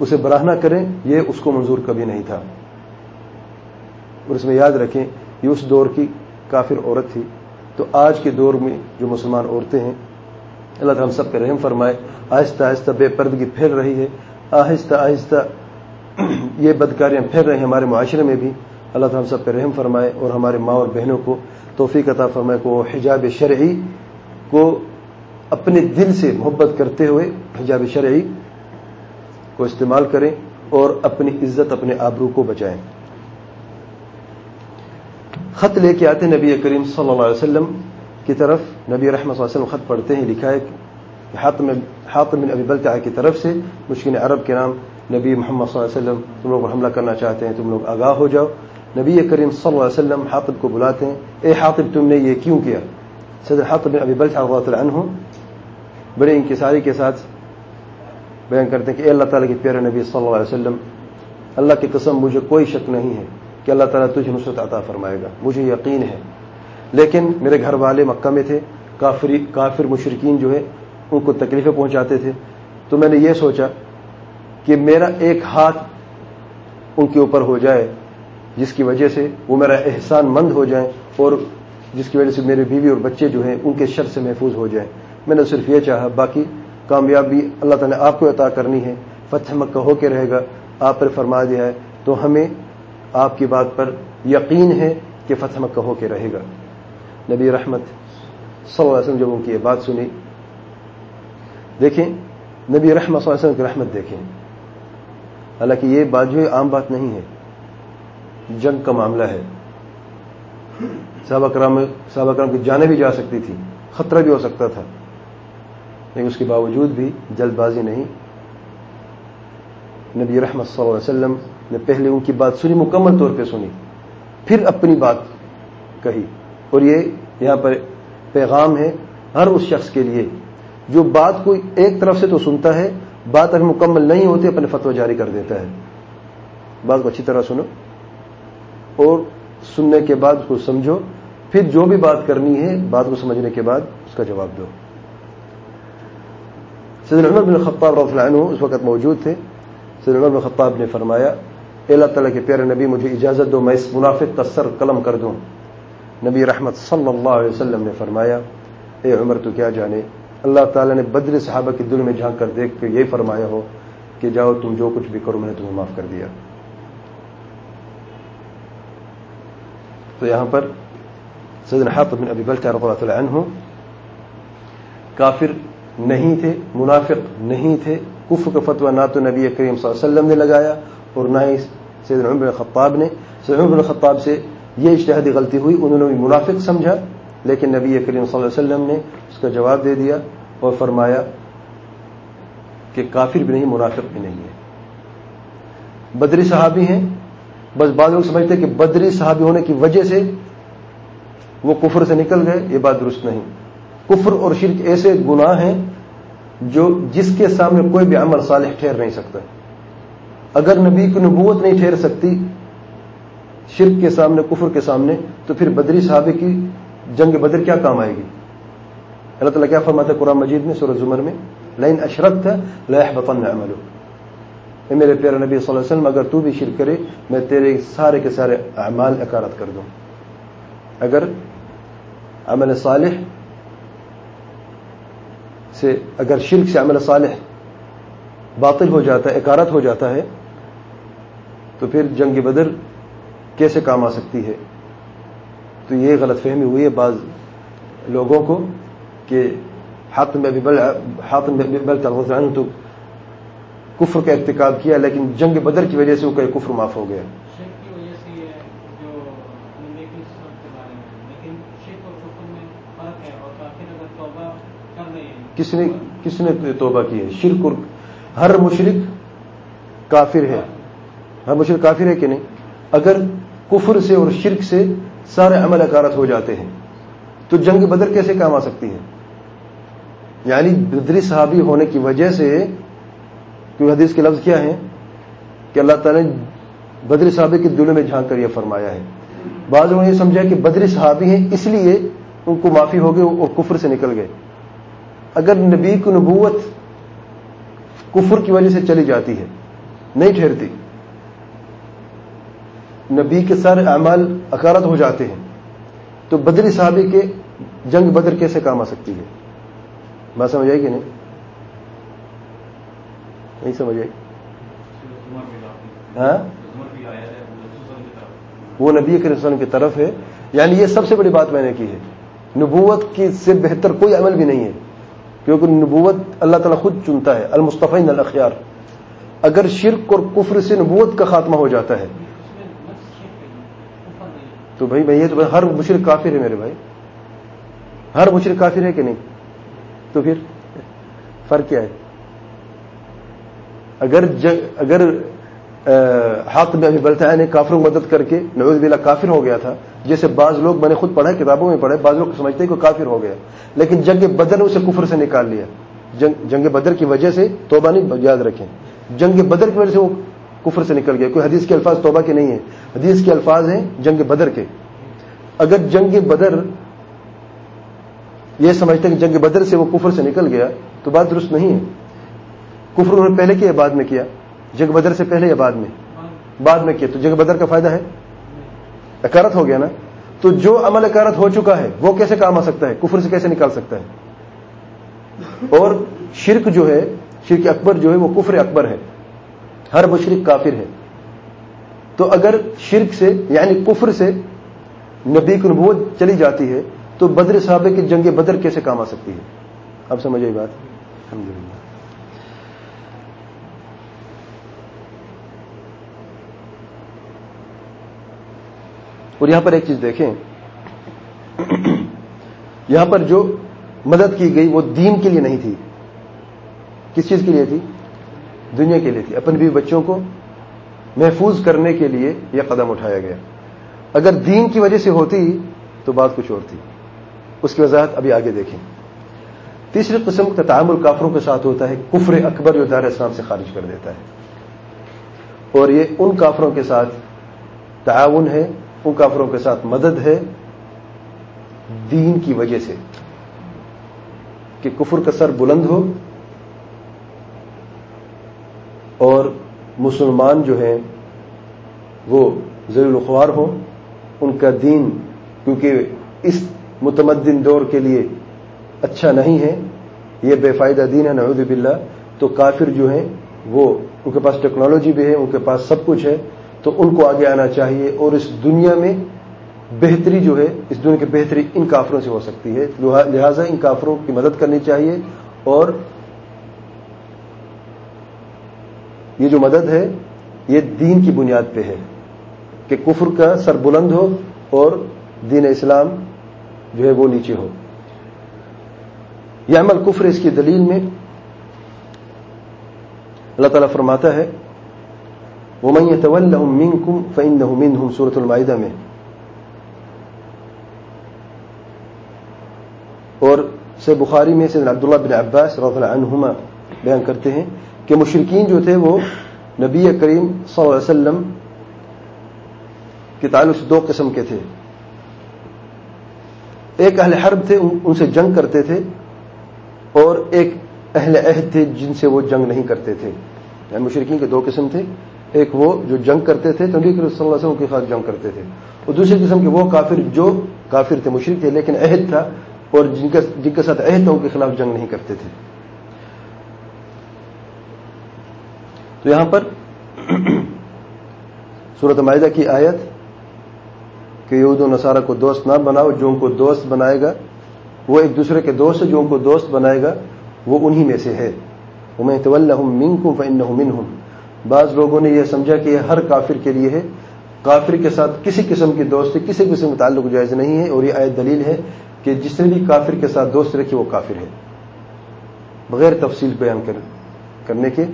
A: اسے براہ نہ کریں، یہ اس کو منظور کبھی نہیں تھا۔ اور اس میں یاد رکھیں، یہ اس دور کی کافر عورت تھی۔ تو آج کے دور میں جو مسلمان عورتیں ہیں، اللہ تعالیٰ ہم سب پہ رحم فرمائے، آہستہ آہستہ بے پردگی پھیل رہی ہے۔ آہستہ آہستہ یہ بدکاریاں پھیل رہی ہیں ہمارے معاشرے میں بھی۔ اللہ تعالیٰ سب پہ رحم فرمائے اور ہمارے ماں اور بہنوں کو توفیق عطا فرمائے کو حجاب شرعی کو اپنے دل سے محبت کرتے ہوئے، حجاب شرعی کو استعمال کریں اور اپنی عزت اپنے آبرو کو بچائیں۔ خط لے کے آتے نبی کریم صلی اللہ علیہ وسلم کی طرف۔ نبی رحمۃ صلی اللہ علیہ وسلم خط پڑھتے ہیں، لکھا ہے حاطم بن ابی بلتا کی طرف سے مشکل عرب کے نام نبی محمد صلی اللہ علیہ وسلم، تم لوگ حملہ کرنا چاہتے ہیں، تم لوگ آگاہ ہو جاؤ۔ نبی کریم صلی اللہ علیہ وسلم حاطب کو بلاتے ہیں، اے حاطب تم نے یہ کیوں کیا؟ صدر حاطب ابھی بلچ عنہ بڑے انکساری کے ساتھ بیان کرتے ہیں کہ اے اللہ تعالیٰ کے پیارے نبی صلی اللہ علیہ وسلم، اللہ کی قسم، مجھے کوئی شک نہیں ہے کہ اللہ تعالیٰ تجھے نصرت عطا فرمائے گا۔ مجھے یقین ہے۔ لیکن میرے گھر والے مکہ میں تھے، کافری، کافر مشرقین جو ہے ان کو تکلیفیں پہنچاتے تھے۔ تو میں نے یہ سوچا کہ میرا ایک ہاتھ ان کے اوپر ہو جائے، جس کی وجہ سے وہ میرا احسان مند ہو جائیں اور جس کی وجہ سے میرے بیوی اور بچے جو ہیں، ان کے شر سے محفوظ ہو جائیں۔ میں نے صرف یہ چاہا، باقی کامیابی اللہ تعالیٰ نے آپ کو عطا کرنی ہے۔ فتح مکہ ہو کے رہے گا۔ آپ پر فرما دیا ہے۔ تو ہمیں آپ کی بات پر یقین ہے کہ فتح مکہ ہو کے رہے گا۔ نبی رحمت صلی اللہ علیہ وسلم جب ان کی یہ بات سنی، دیکھیں، نبی رحمت صلی اللہ علیہ وسلم کی رحمت دیکھیں۔ حالانکہ یہ بات جو ہے عام بات نہیں ہے۔ جنگ کا معاملہ ہے۔ صحابہ کرام صحابہ کرام کی جانیں بھی جا سکتی تھی خطرہ بھی ہو سکتا تھا۔ لیکن اس کے باوجود بھی جلد بازی نہیں۔ نبی رحمت صلی اللہ علیہ وسلم نے پہلے ان کی بات سنی، مکمل طور پہ سنی، پھر اپنی بات کہی۔ اور یہ یہاں پر پیغام ہے ہر اس شخص کے لیے جو بات کو ایک طرف سے تو سنتا ہے، بات اگر مکمل نہیں ہوتی، اپنے فتو جاری کر دیتا ہے۔ بات کو اچھی طرح سنو اور سننے کے بعد اس کو سمجھو۔ پھر جو بھی بات کرنی ہے، بات کو سمجھنے کے بعد اس کا جواب دو۔ سید عمر بن خطاب رضی اللہ عنہ اس وقت موجود تھے۔ سید عمر بن خطاب نے فرمایا، اے اللہ تعالیٰ کے پیارے نبی، مجھے اجازت دو، میں اس منافق کا سر قلم کر دوں۔ نبی رحمت صلی اللہ علیہ وسلم نے فرمایا، اے عمر، تو کیا جانے؟ اللہ تعالیٰ نے بدر صحابہ کے دل میں جھانک کر دیکھ کے یہ فرمایا ہو کہ جاؤ، تم جو کچھ بھی کرو، میں نے تمہیں معاف کر دیا۔ تو یہاں پر بن ابی رضی اللہ عنہ کافر نہیں تھے، منافق نہیں تھے۔ کف کا فتویٰ نہ تو نبی کریم صلی اللہ علیہ وسلم نے لگایا اور نہ ہی سید عمر خطاب نے۔ سید عمر خطاب سے یہ اشتہادی غلطی ہوئی، انہوں نے بھی منافق سمجھا، لیکن نبی کریم صلی اللہ علیہ وسلم نے اس کا جواب دے دیا اور فرمایا کہ کافر بھی نہیں، منافق بھی نہیں ہے۔ بدری صحابی ہیں۔ بس بعض لوگ سمجھتے کہ بدری صحابی ہونے کی وجہ سے وہ کفر سے نکل گئے، یہ بات درست نہیں۔ کفر اور شرک ایسے گناہ ہیں جو جس کے سامنے کوئی بھی عمل صالح ٹھہر نہیں سکتا۔ اگر نبی کی نبوت نہیں ٹھہر سکتی، شرک کے سامنے، کفر کے سامنے، تو پھر بدری صحابے کی جنگ بدر کیا کام آئے گی؟ اللہ تعالیٰ کیا فرماتا ہے قرآن مجید میں سورج زمر میں؟ لائن اشرت تھا لہ بطن عملو اے میرے پیارے نبی صلی اللہ علیہ وسلم، اگر تو بھی شرک کرے، میں تیرے سارے کے سارے اعمال اکارت کر دوں۔ اگر عمل صالح سے اگر شرک سے عمل صالح باطل ہو جاتا ہے، اکارت ہو جاتا ہے، تو پھر جنگ بدر کیسے کام آ سکتی ہے؟ تو یہ غلط فہمی ہوئی ہے بعض لوگوں کو کہ حاتم بل حاتم بل تو کفر کا ارتکاب کیا، لیکن جنگ بدر کی وجہ سے وہ کہ کفر معاف ہو گیا۔ کس نے کس نے توبہ کی ہے؟ شرک ہر مشرق کافر ہے۔ ہر مشرق کافر ہے کہ نہیں؟ اگر کفر سے اور شرک سے سارے عمل اکارت ہو جاتے ہیں، تو جنگ بدر کیسے کام آ سکتی ہے؟ یعنی بدری صحابی ہونے کی وجہ سے کیونکہ حدیث کے لفظ کیا ہیں؟ کہ اللہ تعالیٰ نے بدری صحابی کے دلوں میں جھانک کر یہ فرمایا ہے۔ بعض لوگوں نے یہ سمجھا کہ بدری صحابی ہیں، اس لیے ان کو معافی ہو گئی اور کفر سے نکل گئے۔ اگر نبی کی نبوت کفر کی وجہ سے چلی جاتی ہے، نہیں ٹھہرتی، نبی کے سارے اعمال اکارت ہو جاتے ہیں، تو بدری صحابی کے جنگ بدر کیسے کام آ سکتی ہے؟ بات سمجھ آئی کہ نہیں؟ نہیں سمجھ آئی۔ ہاں؟ وہ نبی کے رسول کی طرف ہے۔ یعنی یہ سب سے بڑی بات میں نے کی ہے۔ نبوت کی سے بہتر کوئی عمل بھی نہیں ہے۔ کیونکہ نبوت اللہ تعالیٰ خود چنتا ہے، المصطفین الاخیار۔ اگر شرک اور کفر سے نبوت کا خاتمہ ہو جاتا ہے، تو بھائی بھائی یہ تو ہر مشرق کافر ہے میرے بھائی۔ ہر مشرق کافر ہے کہ نہیں؟ تو پھر فرق کیا ہے؟ اگر اگر حق میں ابھی بلتا نے یعنی کافروں مدد کر کے نوز بلا کافر ہو گیا تھا۔ جیسے بعض لوگ میں نے خود پڑھا کتابوں میں پڑھے بعض لوگ سمجھتے ہیں کہ کافر ہو گیا۔ لیکن جنگ بدر نے اسے کفر سے نکال لیا۔ جنگ جنگ بدر کی وجہ سے توبہ نہیں یاد رکھیں۔ جنگ بدر کی وجہ سے وہ کفر سے نکل گیا۔ کوئی حدیث کے الفاظ توبہ کے نہیں ہیں۔ حدیث کے الفاظ ہیں جنگ بدر کے۔ اگر جنگ بدر یہ سمجھتے ہیں کہ جنگ بدر سے وہ کفر سے نکل گیا، تو بات درست نہیں ہے۔ کفر انہوں نے پہلے کیا بعد میں کیا۔ جنگ بدر سے پہلے یا بعد میں؟ بعد میں کیا؟ تو جنگ بدر کا فائدہ ہے؟ اکارت ہو گیا نا؟ تو جو عمل اکارت ہو چکا ہے، وہ کیسے کام آ سکتا ہے؟ کفر سے کیسے نکال سکتا ہے؟ اور شرک جو ہے، شرک اکبر جو ہے، وہ کفر اکبر ہے۔ ہر مشرق کافر ہے۔ تو اگر شرک سے یعنی کفر سے نبی کی نبوت چلی جاتی ہے، تو بدر صحابے کی جنگ بدر کیسے کام آ سکتی ہے؟ اب سمجھے بات۔ الحمد اور یہاں پر ایک چیز دیکھیں۔ یہاں پر جو مدد کی گئی وہ دین کے لیے نہیں تھی۔ کس چیز کے لیے تھی؟ دنیا کے لیے تھی۔ اپنے بھی بچوں کو محفوظ کرنے کے لیے یہ قدم اٹھایا گیا۔ اگر دین کی وجہ سے ہوتی تو بات کچھ اور تھی۔ اس کی وضاحت ابھی آگے دیکھیں۔ تیسری قسم کا تعامل کافروں کے ساتھ ہوتا ہے۔ کفر اکبر جو دار اسلام سے خارج کر دیتا ہے۔ اور یہ ان کافروں کے ساتھ تعاون ہے۔ ان کافروں کے ساتھ مدد ہے دین کی وجہ سے کہ کفر کا سر بلند ہو اور مسلمان جو ہیں وہ ضرور خوار ہوں، ان کا دین کیونکہ اس متمدن دور کے لیے اچھا نہیں ہے، یہ بے فائدہ دین ہے، نعوذ باللہ۔ تو کافر جو ہیں، وہ ان کے پاس ٹیکنالوجی بھی ہے، ان کے پاس سب کچھ ہے۔ تو ان کو آگے آنا چاہیے اور اس دنیا میں بہتری جو ہے، اس دنیا کی بہتری ان کافروں سے ہو سکتی ہے۔ لہذا ان کافروں کی مدد کرنی چاہیے اور یہ جو مدد ہے، یہ دین کی بنیاد پہ ہے کہ کفر کا سر بلند ہو اور دین اسلام جو ہے وہ نیچے ہو۔ یہ عمل کفر اس کی دلیل میں اللہ تعالیٰ فرماتا ہے وہ میں طول مین کم فعین مین المائدہ میں۔ اور سے بخاری میں سے عبداللہ بن عباس رضی اللہ عنہما بیان کرتے ہیں کہ مشرقین جو تھے وہ نبی کریم صلی اللہ علیہ وسلم کے تعلق سے دو قسم کے تھے۔ ایک اہل حرب تھے، ان سے جنگ کرتے تھے، اور ایک اہل عہد تھے جن سے وہ جنگ نہیں کرتے تھے۔ یعنی مشرقین کے دو قسم تھے۔ ایک وہ جو جنگ کرتے تھے نبی کریم صلی اللہ علیہ وسلم کے خلاف جنگ کرتے تھے۔ اور دوسری قسم کے وہ کافر جو کافر تھے مشرق تھے، لیکن عہد تھا اور جن کا جن کے ساتھ عہد تھا، ان کے خلاف جنگ نہیں کرتے تھے۔ تو یہاں پر صورت معاہدہ کی آیت کہ یہود و نصارہ کو دوست نہ بناؤ، جو ان کو دوست بنائے گا، وہ ایک دوسرے کے دوست جو ان کو دوست بنائے گا، وہ انہی میں سے ہے۔ میں طول مین کم فن ہوں بعض لوگوں نے یہ سمجھا کہ یہ ہر کافر کے لیے ہے۔ کافر کے ساتھ کسی قسم کی دوستی، کسی قسم کا تعلق جائز نہیں ہے اور یہ آیت دلیل ہے کہ جس نے بھی کافر کے ساتھ دوست رکھی وہ کافر ہے۔ بغیر تفصیل بیان کرنے کے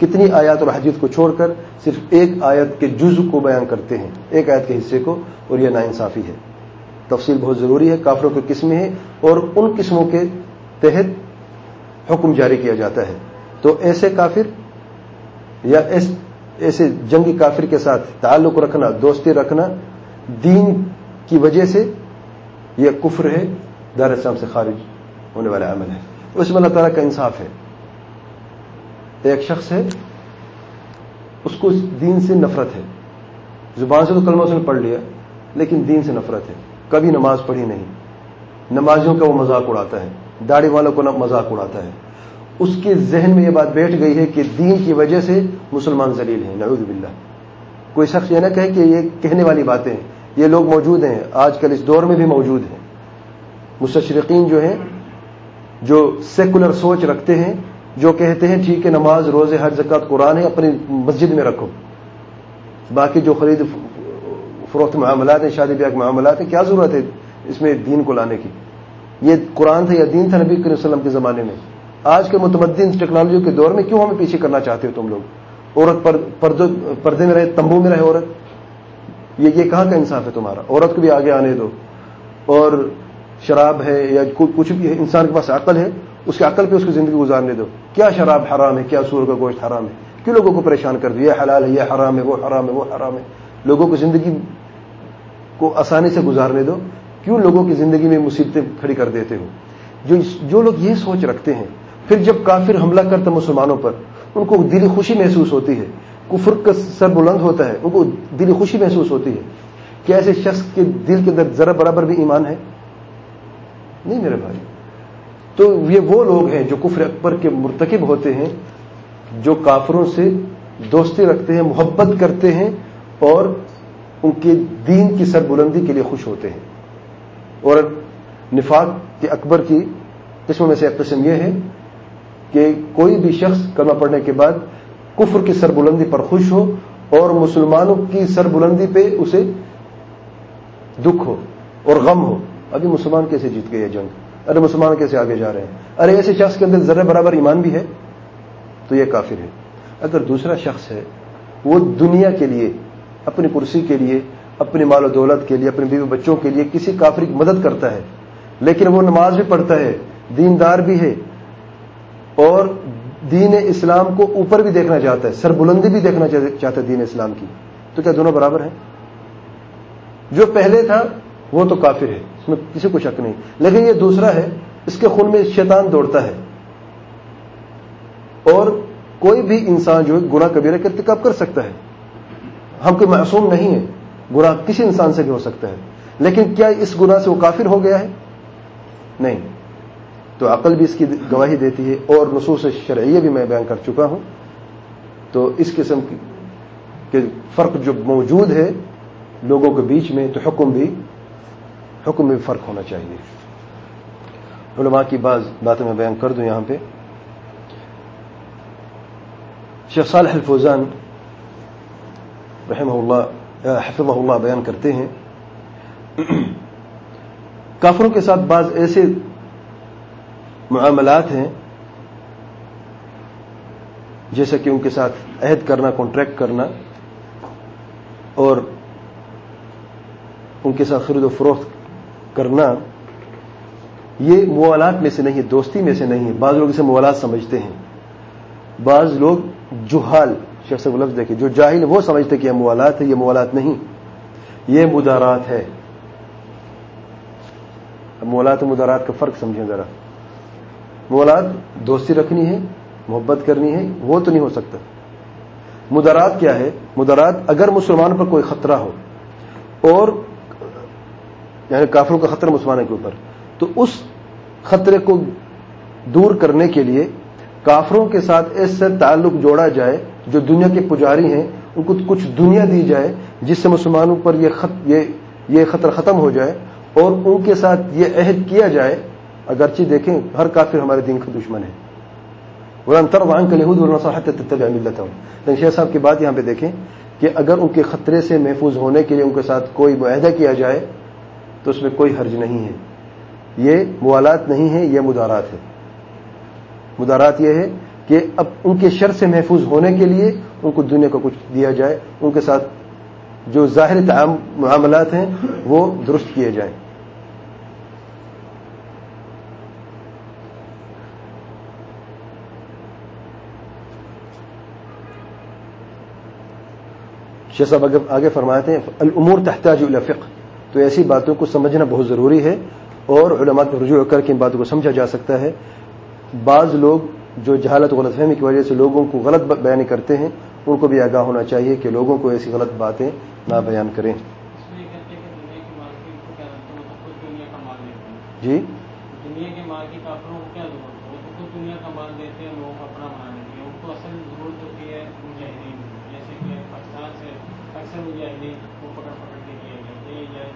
A: کتنی آیات اور حدیث کو چھوڑ کر صرف ایک آیت کے جز کو بیان کرتے ہیں، ایک آیت کے حصے کو اور یہ ناانصافی ہے۔ تفصیل بہت ضروری ہے، کافروں کی قسمیں ہیں اور ان قسموں کے تحت حکم جاری کیا جاتا ہے۔ تو ایسے کافر یا ایسے جنگی کافر کے ساتھ تعلق رکھنا، دوستی رکھنا، دین کی وجہ سے یہ کفر ہے، دار اسلام سے خارج ہونے والا عمل ہے۔ اس میں اللہ تعالیٰ کا انصاف ہے۔ ایک شخص ہے، اس کو دین سے نفرت ہے۔ زبان سے تو کلمہ اس نے پڑھ لیا، لیکن دین سے نفرت ہے۔ کبھی نماز پڑھی نہیں۔ نمازیوں کا وہ مذاق اڑاتا ہے، داڑھی والوں کو مذاق اڑاتا ہے۔ اس کے ذہن میں یہ بات بیٹھ گئی ہے کہ دین کی وجہ سے مسلمان ذلیل ہیں، نعوذ باللہ۔ کوئی شخص یہ نہ کہے کہ یہ کہنے والی باتیں یہ لوگ موجود ہیں، آج کل اس دور میں بھی موجود ہیں۔ مستشرقین جو ہیں، جو سیکولر سوچ رکھتے ہیں، جو کہتے ہیں ٹھیک ہے، نماز، روزے ہر زکات قرآن ہے، اپنی مسجد میں رکھو۔ باقی جو خرید فروخت معاملات ہیں، شادی بیاہ کے معاملات ہیں، کیا ضرورت ہے اس میں دین کو لانے کی؟ یہ قرآن تھا یا دین تھا نبی کریم وسلم کے زمانے میں؟ آج کے متمدن ٹیکنالوجی کے دور میں کیوں ہمیں پیچھے کرنا چاہتے ہو تم لوگ؟ عورت پردے میں رہے، تمبو میں رہے عورت؟ یہ یہ کہاں کا انصاف ہے تمہارا؟ عورت کو بھی آگے آنے دو۔ اور شراب ہے یا کچھ بھی انسان کے پاس عقل ہے، اس کی عقل پہ اس کی زندگی گزارنے دو۔ کیا شراب حرام ہے؟ کیا سور کا گوشت حرام ہے؟ کیوں لوگوں کو پریشان کر دو؟ یہ حلال ہے، یہ حرام ہے، وہ حرام ہے، وہ حرام ہے۔ لوگوں کو زندگی کو آسانی سے گزارنے دو۔ کیوں لوگوں کی زندگی میں مصیبتیں کھڑی کر دیتے ہو؟ جو جو لوگ یہ سوچ رکھتے ہیں پھر جب کافر حملہ کرتا مسلمانوں پر، ان کو دلی خوشی محسوس ہوتی ہے۔ کفر کا سر بلند ہوتا ہے، ان کو دلی خوشی محسوس ہوتی ہے۔ کیا ایسے شخص کے دل کے اندر ذرا برابر بھی ایمان ہے؟ نہیں میرے بھائی۔ تو یہ وہ لوگ ہیں جو کفر اکبر کے مرتکب ہوتے ہیں، جو کافروں سے دوستی رکھتے ہیں، محبت کرتے ہیں اور ان کے دین کی سر بلندی کے لیے خوش ہوتے ہیں۔ اور نفاق کے اکبر کی قسم میں سے ایک قسم یہ ہے کہ کوئی بھی شخص کلمہ پڑھنے کے بعد کفر کی سر بلندی پر خوش ہو اور مسلمانوں کی سر بلندی پہ اسے دکھ ہو اور غم ہو۔ ابھی مسلمان کیسے جیت گئے جنگ؟ ارے مسلمان کیسے آگے جا رہے ہیں؟ ارے ایسے شخص کے اندر ذرے برابر ایمان بھی ہے تو یہ کافر ہے۔ اگر دوسرا شخص ہے، وہ دنیا کے لیے، اپنی کرسی کے لیے، اپنی مال و دولت کے لیے اپنے بیوی بچوں کے لیے کسی کافر کی مدد کرتا ہے، لیکن وہ نماز بھی پڑھتا ہے، دیندار بھی ہے اور دین اسلام کو اوپر بھی دیکھنا چاہتا ہے سر بلندی بھی دیکھنا چاہتا ہے دین اسلام کی۔ تو کیا دونوں برابر ہیں؟ جو پہلے تھا، وہ تو کافر ہے، اس میں کسی کو شک نہیں۔ لیکن یہ دوسرا ہے، اس کے خون میں شیطان دوڑتا ہے۔ اور کوئی بھی انسان جو ہے گناہ کبیرہ کا ارتکاب کر سکتا ہے، ہم کوئی معصوم نہیں ہے گناہ کسی انسان سے بھی ہو سکتا ہے۔ لیکن کیا اس گناہ سے وہ کافر ہو گیا ہے؟ نہیں۔ تو عقل بھی اس کی گواہی دیتی ہے اور نصوص شرعیہ بھی میں بیان کر چکا ہوں۔ تو اس قسم کے فرق جو موجود ہے لوگوں کے بیچ میں تو حکم بھی حکم میں فرق ہونا چاہیے۔ علماء کی بعض باتیں میں بیان کر دوں یہاں پہ۔ شیخ صالح الفوزان رحمہ اللہ حفظہ اللہ بیان کرتے ہیں۔ کافروں کے ساتھ بعض ایسے معاملات ہیں جیسے کہ ان کے ساتھ عہد کرنا کانٹریکٹ کرنا اور ان کے ساتھ خرید و فروخت کرنا، یہ موالات میں سے نہیں ہے، دوستی میں سے نہیں ہے۔ بعض لوگ اسے موالات سمجھتے ہیں۔ بعض لوگ جوہال شخص کو لفظ دیکھے جو جاہل وہ سمجھتے کہ یہ موالات ہے یہ موالات نہیں۔ یہ مدارات ہے۔ موالات و مدارات کا فرق سمجھیں ذرا۔ موالات دوستی رکھنی ہے، محبت کرنی ہے، وہ تو نہیں ہو سکتا۔ مدارات کیا ہے؟ مدارات اگر مسلمان پر کوئی خطرہ ہو اور یعنی کافروں کا خطرہ مسلمانوں کے اوپر، تو اس خطرے کو دور کرنے کے لیے کافروں کے ساتھ ایسے تعلق جوڑا جائے، جو دنیا کے پجاری ہیں، ان کو کچھ دنیا دی جائے، جس سے مسلمانوں پر یہ خط، یہ یہ خطر ختم ہو جائے اور ان کے ساتھ یہ عہد کیا جائے اگرچہ دیکھیں، ہر کافر ہمارے دین کا دشمن ہے۔ وہ انتر وہاں کے لہود لیتا ہوں لیکن شیخ صاحب کی بات یہاں پہ دیکھیں کہ اگر ان کے خطرے سے محفوظ ہونے کے لیے ان کے ساتھ کوئی معاہدہ کیا جائے، تو اس میں کوئی حرج نہیں ہے۔ یہ موالات نہیں ہے یہ مدارات ہے مدارات یہ ہے کہ اب ان کے شر سے محفوظ ہونے کے لیے ان کو دنیا کو کچھ دیا جائے، ان کے ساتھ جو ظاہر معاملات ہیں، وہ درست کیے جائیں۔ شیخ صاحب اگر آگے فرماتے ہیں الامور تحتاج الى فقہ تو ایسی باتوں کو سمجھنا بہت ضروری ہے اور علماء کو رجوع کر کے ان باتوں کو سمجھا جا سکتا ہے۔ بعض لوگ جو جہالت غلط فہمی کی وجہ سے لوگوں کو غلط بیان کرتے ہیں ان کو بھی آگاہ ہونا چاہیے کہ لوگوں کو ایسی غلط باتیں نہ بیان کریں۔ جی دنیا کے مال کی کافروں کو کیا ضرورت وہ تو دنیا کا مال دیتے ہیں لوگوں کو اپنا بنانے کی ان کو اصل ضرورت ہوتی ہے مجاہدین جیسے کہ پاکستان سے اکثر مجاہدین وہ پکڑ پکڑ کے لیے گئے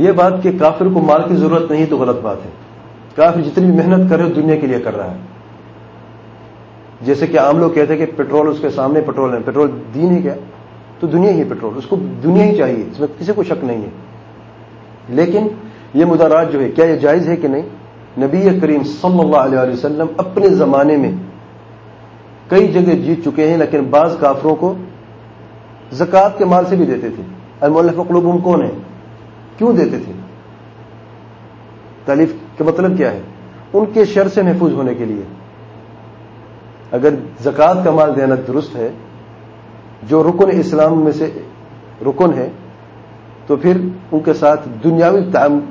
A: یہ بات کہ کافر کو مال کی ضرورت نہیں تو غلط بات ہے۔ کافر جتنی بھی محنت کر رہے دنیا کے لیے کر رہا ہے۔ جیسے کہ عام لوگ کہتے ہیں کہ پیٹرول اس کے سامنے پیٹرول ہے۔ پیٹرول دین ہی کیا؟ تو دنیا ہی پیٹرول۔ اس کو دنیا ہی چاہیے۔ اس میں کسی کو شک نہیں ہے۔ لیکن یہ مدارات جو ہے، کیا یہ جائز ہے کہ نہیں؟ نبی کریم صلی اللہ علیہ وسلم اپنے زمانے میں کئی جگہ جیت چکے ہیں، لیکن بعض کافروں کو زکوٰۃ کے مال سے بھی دیتے تھے۔ المف قلوب کون ہے کیوں دیتے تھے؟ تعلیف کا مطلب کیا ہے؟ ان کے شر سے محفوظ ہونے کے لیے۔ اگر زکوٰۃ کا مال دینا درست ہے، جو رکن اسلام میں سے رکن ہے، تو پھر ان کے ساتھ دنیاوی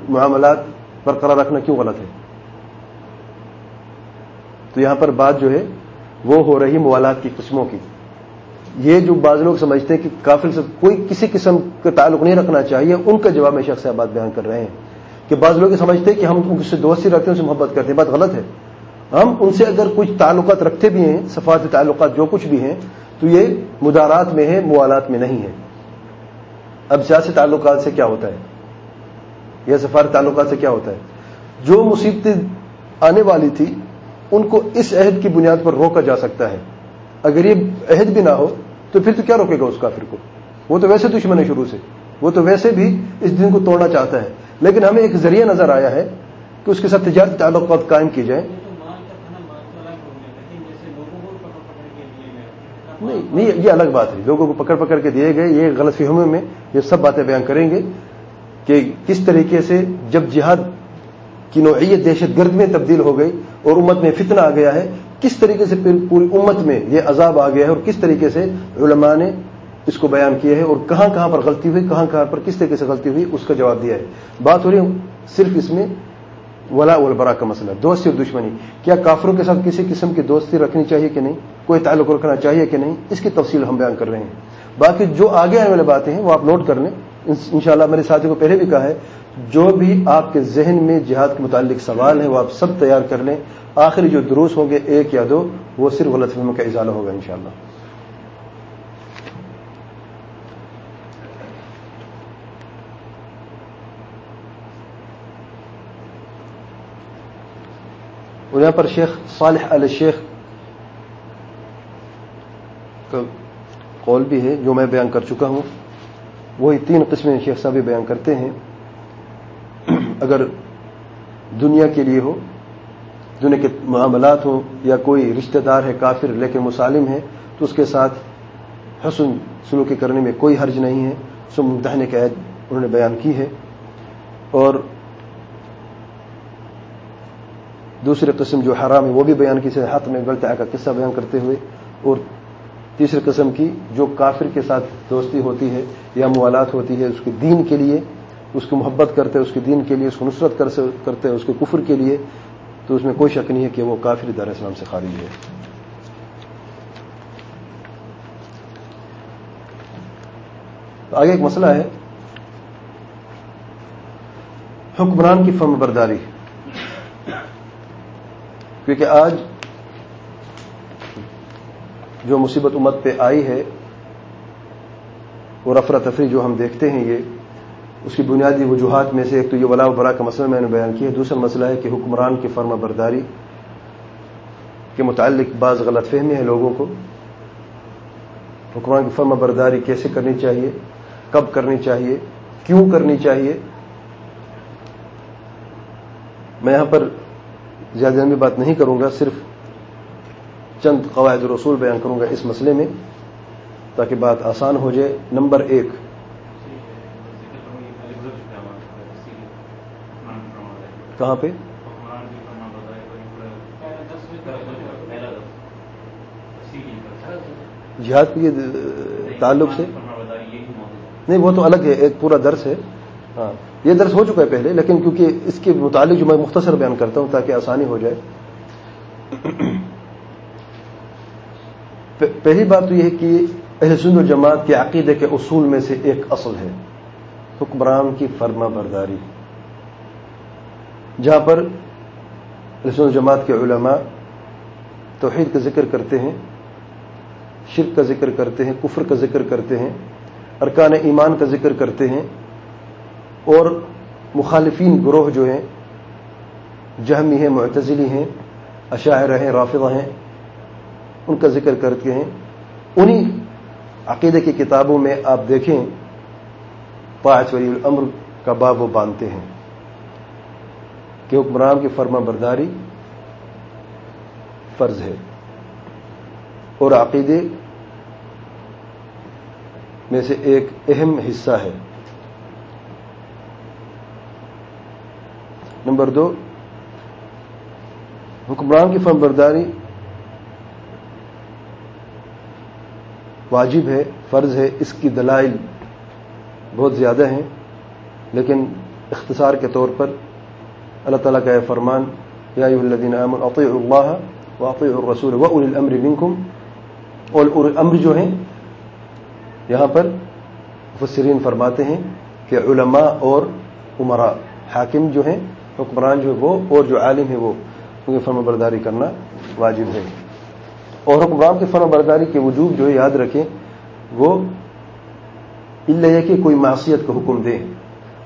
A: معاملات برقرار رکھنا کیوں غلط ہے؟ تو یہاں پر بات جو ہے، وہ ہو رہی موالات کی قسموں کی۔ یہ جو بعض لوگ سمجھتے ہیں کہ کافر سے کوئی کسی قسم کا تعلق نہیں رکھنا چاہیے، ان کا جواب میں شخص بات بیان کر رہے ہیں کہ بعض لوگ سمجھتے ہیں کہ ہم ان سے دوستی رکھتے ہیں، ان سے محبت کرتے ہیں بات غلط ہے۔ ہم ان سے اگر کچھ تعلقات رکھتے بھی ہیں، صفات، تعلقات جو کچھ بھی ہیں، تو یہ مدارات میں ہے موالات میں نہیں ہے اب سیاسی تعلقات سے کیا ہوتا ہے؟ یا سفارت تعلقات سے کیا ہوتا ہے؟ جو مصیبتیں آنے والی تھی، ان کو اس عہد کی بنیاد پر روکا جا سکتا ہے۔ اگر یہ عہد بھی نہ ہو، تو پھر تو کیا روکے گا اس کافر کو؟ وہ تو ویسے دشمن ہے شروع سے۔ وہ تو ویسے بھی اس دن کو توڑنا چاہتا ہے۔ لیکن ہمیں ایک ذریعہ نظر آیا ہے کہ اس کے ساتھ تجارتی تعلقات قائم کی جائیں نہیں نہیں، یہ الگ بات ہے۔ لوگوں کو پکڑ پکڑ کے دیے گئے، یہ غلط فہمیوں میں یہ سب باتیں بیان کریں گے کہ کس طریقے سے جب جہاد کی نوعیت دہشت گرد میں تبدیل ہو گئی اور امت میں فتنہ آ گیا ہے کس طریقے سے پوری امت میں یہ عذاب آ گیا ہے اور کس طریقے سے علماء نے اس کو بیان کیا ہے اور کہاں کہاں پر غلطی ہوئی، کہاں کہاں پر کس طریقے سے غلطی ہوئی، اس کا جواب دیا ہے۔ بات ہو رہی صرف اس میں ولا البرا کا مسئلہ، دوستی اور دشمنی۔ کیا کافروں کے ساتھ کسی قسم کی دوستی رکھنی چاہیے کہ نہیں؟ کوئی تعلق رکھنا چاہیے کہ نہیں؟ اس کی تفصیل ہم بیان کر رہے ہیں۔ باقی جو آگے آنے والے باتیں ہیں وہ آپ نوٹ کر لیں۔ انشاءاللہ میرے ساتھی کو پہلے بھی کہا ہے، جو بھی آپ کے ذہن میں جہاد کے متعلق سوال ہیں وہ آپ سب تیار کر لیں۔ آخری جو دروس ہوں گے، ایک یا دو، وہ صرف غلط فہموں کا اضالہ ہوگا انشاءاللہ۔ اور یہاں پر شیخ صالح علیہ شیخ کا قول بھی ہے، جو میں بیان کر چکا ہوں۔ وہی تین قسمیں شیخ صاحب بیان کرتے ہیں۔ اگر دنیا کے لیے ہو دنیا کے معاملات ہوں یا کوئی رشتہ دار ہے، کافر لیکن مسالم ہے، تو اس کے ساتھ حسن سلوکی کرنے میں کوئی حرج نہیں ہے۔ سم دہنے کے عید انہوں نے بیان کی ہے۔ اور دوسری قسم جو حرام ہے، وہ بھی بیان کی سے ہاتھ میں غلط کا قصہ بیان کرتے ہوئے۔ اور تیسری قسم کی جو کافر کے ساتھ دوستی ہوتی ہے یا موالات ہوتی ہے، اس کے دین کے لیے، اس کی محبت کرتے، اس کے دین کے لیے، اس کو نصرت کرتے، اس کے کفر کے لیے تو اس میں کوئی شک نہیں ہے کہ وہ کافر دار اسلام سے خارج ہے۔ آگے ایک مسئلہ ہے۔ حکمران کی فرم برداری۔ کیونکہ آج جو مصیبت امت پہ آئی ہے اور افراتفری جو ہم دیکھتے ہیں، یہ اس کی بنیادی وجوہات میں سے ایک تو یہ ولا و برا کا مسئلہ میں نے بیان کیا دوسرا مسئلہ ہے کہ حکمران کی فرما برداری کے متعلق بعض غلط فہمی ہیں لوگوں کو۔ حکمران کی فرما برداری کیسے کرنی چاہیے؟ کب کرنی چاہیے؟ کیوں کرنی چاہیے؟ میں یہاں پر زیادہ لمبی بات نہیں کروں گا، صرف چند قواعد رسول بیان کروں گا اس مسئلے میں تاکہ بات آسان ہو جائے۔ نمبر ایک کہاں پہ؟ جہاد کے تعلق سے؟ نہیں، وہ تو الگ ہے، ایک پورا درس ہے۔ ہاں یہ درس ہو چکا ہے پہلے، لیکن کیونکہ اس کے متعلق جو میں مختصر بیان کرتا ہوں تاکہ آسانی ہو جائے۔ پہلی بات تو یہ ہے کہ اہل سند و جماعت کے عقیدے کے اصول میں سے ایک اصل ہے، حکمران کی فرما برداری۔ جہاں پر اہل و جماعت کے علماء توحید کا ذکر کرتے ہیں، شرک کا ذکر کرتے ہیں، کفر کا ذکر کرتے ہیں، ارکان ایمان کا ذکر کرتے ہیں، اور مخالفین گروہ جو ہیں، جہمی ہیں، معتزلی ہیں، اشاعرہ ہیں، رافضہ ہیں، ان کا ذکر کرتے ہیں۔ انہی عقیدے کی کتابوں میں آپ دیکھیں، پانچ ولی الامر کا باب وہ باندھتے ہیں۔ کہ حکمران کی فرما برداری فرض ہے اور عقیدے میں سے ایک اہم حصہ ہے۔ نمبر دو، حکمران کی فرم برداری واجب ہے، فرض ہے، اس کی دلائل بہت زیادہ ہیں، لیکن اختصار کے طور پر اللہ تعالیٰ کا فرمان، یا الدین عطی اللہ واقع الرسول و الامر منکم. اور الامر جو ہیں، یہاں پر مفسرین فرماتے ہیں کہ علماء اور عمرا، حاکم جو ہیں، حکمران جو ہے وہ اور جو عالم ہے وہ ان کی فرم برداری کرنا واجب ہے۔ اور حکمران کی فرم برداری کے وجوب جو ہے، یاد رکھیں، وہ اللہ یہ کہ کوئی معصیت کا حکم دے۔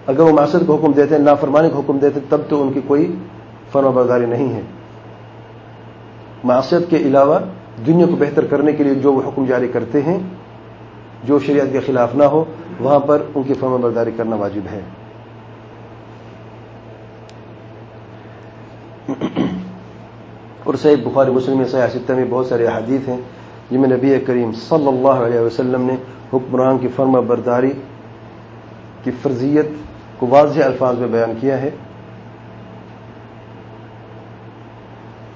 A: اگر وہ معصیت کا حکم دیتے ہیں، نافرمانی کا حکم دیتے تب تو ان کی کوئی فرم برداری نہیں ہے۔ معصیت کے علاوہ دنیا کو بہتر کرنے کے لیے جو وہ حکم جاری کرتے ہیں، جو شریعت کے خلاف نہ ہو، وہاں پر ان کی فرما برداری کرنا واجب ہے۔ اور صحیح بخاری مسلم سیاستہ میں بہت سارے احادیث ہیں، جن میں نبی کریم صلی اللہ علیہ وسلم نے حکمران کی فرما برداری کی فرضیت کو واضح الفاظ میں بیان کیا ہے۔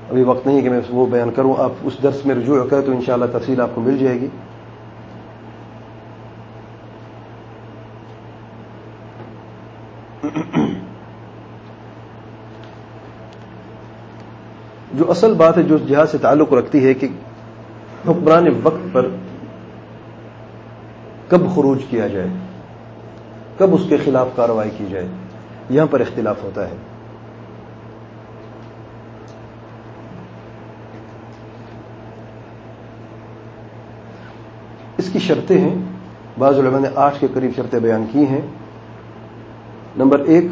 A: ابھی وقت نہیں ہے کہ میں وہ بیان کروں، آپ اس درس میں رجوع کریں تو انشاءاللہ تفصیل آپ کو مل جائے گی۔ جو اصل بات ہے، جو جہاد سے تعلق رکھتی ہے کہ حکمران وقت پر کب خروج کیا جائے۔ کب اس کے خلاف کارروائی کی جائے؟ یہاں پر اختلاف ہوتا ہے۔ اس کی شرطیں ہیں۔ بعض علماء نے آٹھ کے قریب شرطیں بیان کی ہیں۔ نمبر ایک،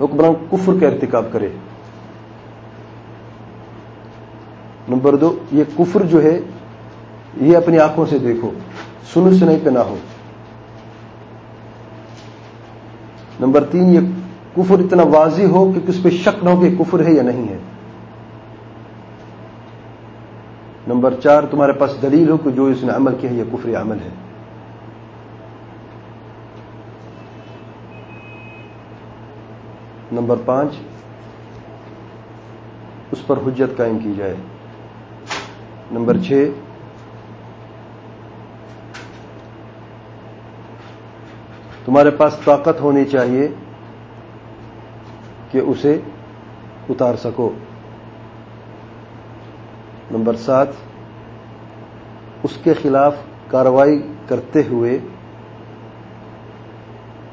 A: حکمران کفر کا ارتکاب کرے۔ نمبر دو، یہ کفر جو ہے یہ اپنی آنکھوں سے دیکھو سن سنائی پہ نہ ہو۔ نمبر تین، یہ کفر اتنا واضح ہو کہ کس پہ شک نہ ہو کہ کفر ہے یا نہیں ہے۔ نمبر چار، تمہارے پاس دلیل ہو کہ جو اس نے عمل کیا ہے، یہ کفر عمل ہے۔ نمبر پانچ، اس پر حجت قائم کی جائے۔ نمبر چھ تمہارے پاس طاقت ہونی چاہیے کہ اسے اتار سکو۔ نمبر سات، اس کے خلاف کاروائی کرتے ہوئے